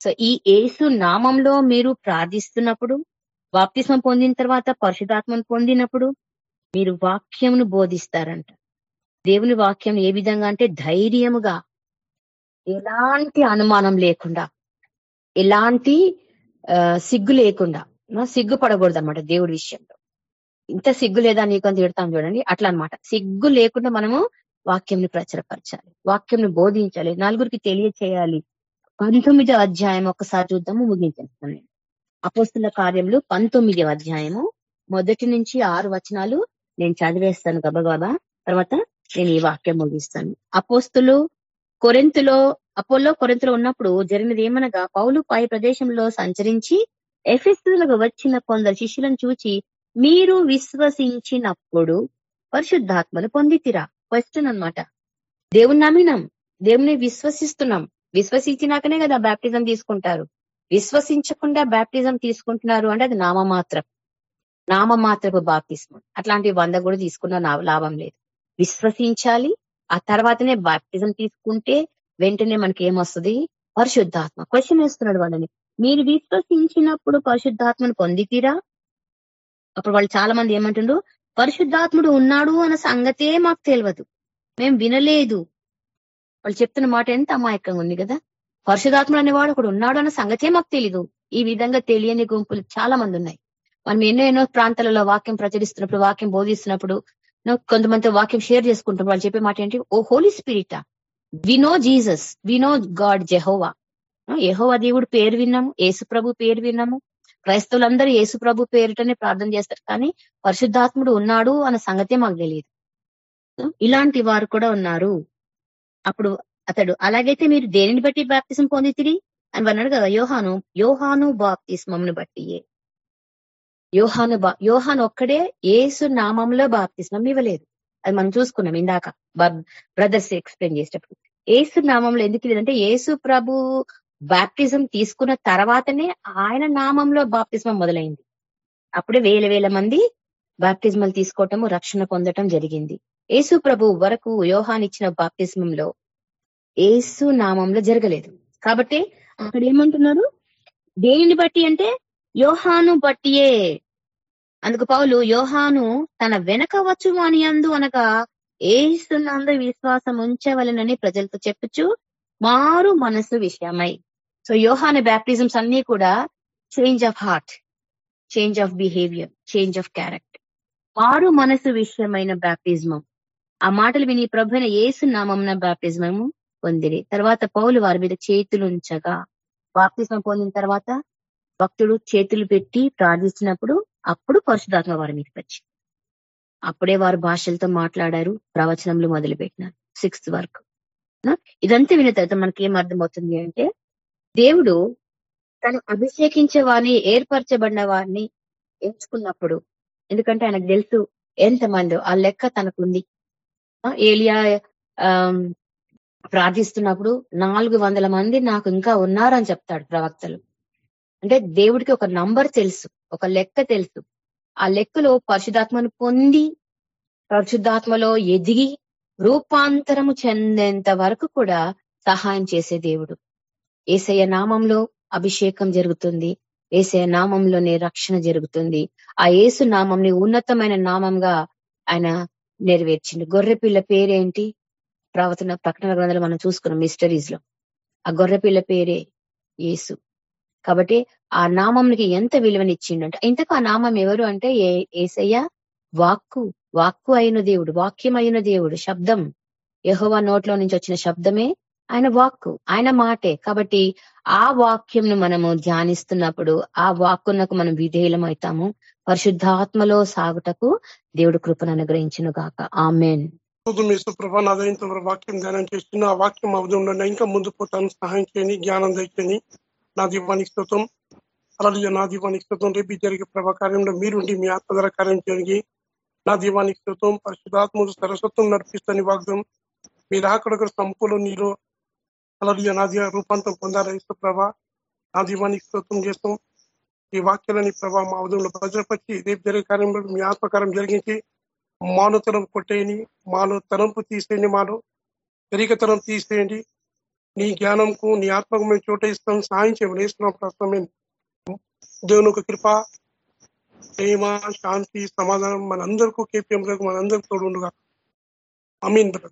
సో ఈ ఏసు నామంలో మీరు ప్రార్థిస్తున్నప్పుడు బాప్తిస్మం పొందిన తర్వాత పరిశుధాత్మను పొందినప్పుడు మీరు వాక్యమును బోధిస్తారంట. దేవుని వాక్యం ఏ విధంగా అంటే ధైర్యముగా. ఎలాంటి అనుమానం లేకుండా ఎలాంటి సిగ్గు లేకుండా సిగ్గు పడకూడదు అనమాట దేవుడి విషయంలో. ఇంత సిగ్గు లేదా నీకు అని తిడతాం చూడండి అట్లా అనమాట సిగ్గు లేకుండా మనము వాక్యంని ప్రచురపరచాలి వాక్యంని బోధించాలి నలుగురికి తెలియచేయాలి. పంతొమ్మిదో అధ్యాయం ఒకసారి చూద్దాము ముగించేస్తాను. అపోస్తుల కార్యములు పంతొమ్మిది అధ్యాయము మొదటి నుంచి ఆరు వచనాలు నేను చదివేస్తాను గబగబా. తర్వాత నేను ఈ వాక్యం ముగిస్తాను. అపోస్తులు కొరెంతులో అపోలో కొరింతలో ఉన్నప్పుడు జరిగినది ఏమనగా పౌలు పై ప్రదేశంలో సంచరించి ఎఫెస్తులకు వచ్చిన కొందరు శిష్యులను చూచి మీరు విశ్వసించినప్పుడు పరిశుద్ధాత్మను పొందితిరా? క్వశ్చన్ అనమాట దేవుని నమ్మినాం దేవుని విశ్వసిస్తున్నాం. విశ్వసించినాకనే కదా బ్యాప్టిజం తీసుకుంటారు. విశ్వసించకుండా బ్యాప్టిజం తీసుకుంటున్నారు అంటే అది నామమాత్రం. నామమాత్రపు బాప్తిస్మ. అట్లాంటి వంద కూడా తీసుకున్న లాభం లేదు. విశ్వసించాలి ఆ తర్వాతనే బాప్టిజం తీసుకుంటే వెంటనే మనకి ఏమొస్తుంది పరిశుద్ధాత్మ. క్వశ్చన్ వేస్తున్నాడు వాళ్ళని. మీరు విశ్వసించినప్పుడు పరిశుద్ధాత్మను పొందితీరా? అప్పుడు వాళ్ళు చాలా మంది ఏమంటుండ్రు? పరిశుద్ధాత్ముడు ఉన్నాడు అన్న సంగతే మాకు తెలియదు మేము వినలేదు. వాళ్ళు చెప్తున్న మాట ఎంత అమాయకంగా ఉంది కదా? పరిశుధాత్ముడు అనేవాడు ఒకడు ఉన్నాడు అన్న సంగతే మాకు తెలీదు. ఈ విధంగా తెలియని గుంపులు చాలా మంది ఉన్నాయి. మనం ఎన్నో ఎన్నో ప్రాంతాలలో వాక్యం ప్రచురిస్తున్నప్పుడు వాక్యం బోధిస్తున్నప్పుడు కొంతమంది వాక్యం షేర్ చేసుకుంటాం వాళ్ళు చెప్పే మాట ఏంటి? ఓ holy స్పిరిటా. We know Jesus we know God Jehovah యహోవా దేవుడు పేరు విన్నాము. యేసు ప్రభు పేరు విన్నాము. క్రైస్తవులందరూ యేసు ప్రభు పేరుటనే ప్రార్థన చేస్తారు. కానీ పరిశుద్ధాత్ముడు ఉన్నాడు అన్న సంగతే మాకు తెలియదు. ఇలాంటి వారు కూడా ఉన్నారు. అప్పుడు అతడు అలాగైతే మీరు దేనిని బట్టి బాప్తిసం పొందితిరి? అని అన్నాడు కదా యోహాను. యోహాను బాప్తిస్మమును బట్టియే. యోహాను బా యోహాను ఒక్కడే ఏసు నామంలో బాప్తిస్మం ఇవ్వలేదు. అది మనం చూసుకున్నాం ఇందాక. బ్రదర్స్ ఎక్స్ప్లెయిన్ చేసేటప్పుడు. ఏసు నామంలో ఎందుకు లేదంటే ఏసు ప్రభు బాప్టిజం తీసుకున్న తర్వాతనే ఆయన నామంలో బాప్తిజం మొదలైంది. అప్పుడే వేల వేల మంది బాప్టిజమలు తీసుకోవటము రక్షణ పొందటం జరిగింది. ఏసు ప్రభు వరకు యోహాన్ ఇచ్చిన బాప్తిజంలో ఏసు నామంలో జరగలేదు. కాబట్టి అక్కడ ఏమంటున్నారు? దేనిని బట్టి అంటే యోహాను బట్టియే అందుకు పౌలు యోహాను తన వెనక వచ్చు అని అందు అనగా ఏసునందు విశ్వాసం ఉంచవలనని ప్రజలతో చెప్పుచు మారు మనసు విషయమై. సో యోహాను బ్యాప్టిజమ్స్ అన్ని కూడా change of heart change of behaviour change of character మారు మనసు విషయమైన బ్యాప్టిజమం ఆ మాటలు విని ప్రభుత్వ ఏసు నామం బ్యాప్టిజమము పొందిరి. తర్వాత పౌలు వారి మీద చేతులు ఉంచగా బాప్తిజం పొందిన తర్వాత భక్తుడు చేతులు పెట్టి ప్రార్థించినప్పుడు అప్పుడు పరిశుధాత్మ వారి మీదకి వచ్చి అప్పుడే వారు భాషలతో మాట్లాడారు ప్రవచనంలో మొదలుపెట్టినారు. సిక్స్త్ వరకు. ఇదంతా విన్న తర్వాత మనకి ఏం అర్థమవుతుంది అంటే దేవుడు తను అభిషేకించే వారిని ఏర్పరచబడిన వారిని ఎంచుకున్నప్పుడు ఎందుకంటే ఆయనకు తెలుసు ఎంతమంది ఆ లెక్క తనకుంది. ఏలియా ప్రార్థిస్తున్నప్పుడు నాలుగు వందల మంది నాకు ఇంకా ఉన్నారని చెప్తాడు ప్రవక్తలు. అంటే దేవుడికి ఒక నంబర్ తెలుసు ఒక లెక్క తెలుసు. ఆ లెక్కలో పరిశుధాత్మను పొంది పరిశుద్ధాత్మలో ఎదిగి రూపాంతరము చెందేంత వరకు కూడా సహాయం చేసే దేవుడు. ఏసయ్య నామంలో అభిషేకం జరుగుతుంది ఏసయ నామంలోనే రక్షణ జరుగుతుంది. ఆ ఏసు నామంని ఉన్నతమైన నామంగా ఆయన నెరవేర్చింది గొర్రెపిల్ల పేరేంటి? ప్రవర్తన ప్రకటన గ్రంథాలు మనం చూసుకున్నాం మిస్టరీస్లో ఆ గొర్రెపిల్ల పేరే యేసు. కాబట్టి ఆ నామంకి ఎంత విలువనిచ్చిండంటే ఇంతకు ఆ నామం ఎవరు అంటే? ఏసయ్య? వాక్కు వాక్కు అయిన దేవుడు వాక్యం అయిన దేవుడు శబ్దం. యహోవా నోట్లో నుంచి వచ్చిన శబ్దమే ఆయన వాక్కు ఆయన మాటే. కాబట్టి ఆ వాక్యంను మనము ధ్యానిస్తున్నప్పుడు ఆ వాక్కునకు మనం విధేయులం అవుతాము. పరిశుద్ధాత్మలో సాగుటకు దేవుడు కృపను అనుగ్రహించును గాక. ఆమెన్. ప్రభా వాక్యం ధ్యానం చేస్తున్న ఆ వాక్యం అవధంలో ఇంకా ముందు పోతాను. సహాయం చేయని జ్ఞానం దయచని నా దీపానికి స్తోత్రం. అలాగే నా దీపానికి స్తోత్రం. రేపు జరిగే ప్రభా కార్యంలో మీరుండి మీ ఆత్మధర కార్యం జరిగి నా దీవానికి స్తోత్రం. పరిశుధాత్మలు సరస్వత్వం నడిపిస్తాని వాగ్దం. మీరు అక్కడ సంపులు నీరు. అలాగే నా దీవ రూపాంతరం పొందాలి ప్రభా నా దీవానికి స్తోత్రం చేస్తాం. ఈ వాక్యాలని ప్రభా మా ఉదయంలో భద్రపరిచి రేపు జరిగే కార్యంలో మీ ఆత్మకారం జరిగించి మానవతనం కొట్టేయని మాలో తరంపు తీసేయండి మాలో. తరం తీసేయండి. నీ జ్ఞానంకు నీ ఆత్మకు మేము చోట ఇస్తాం సాయం చేయమని ఇస్తున్నాం ప్రస్తుతం దేవుని యొక్క కృప ప్రేమ శాంతి సమాధానం మనందరికీ కేపీఎం మనందరికీ తోడుగా అమీన్ బ్రదర్.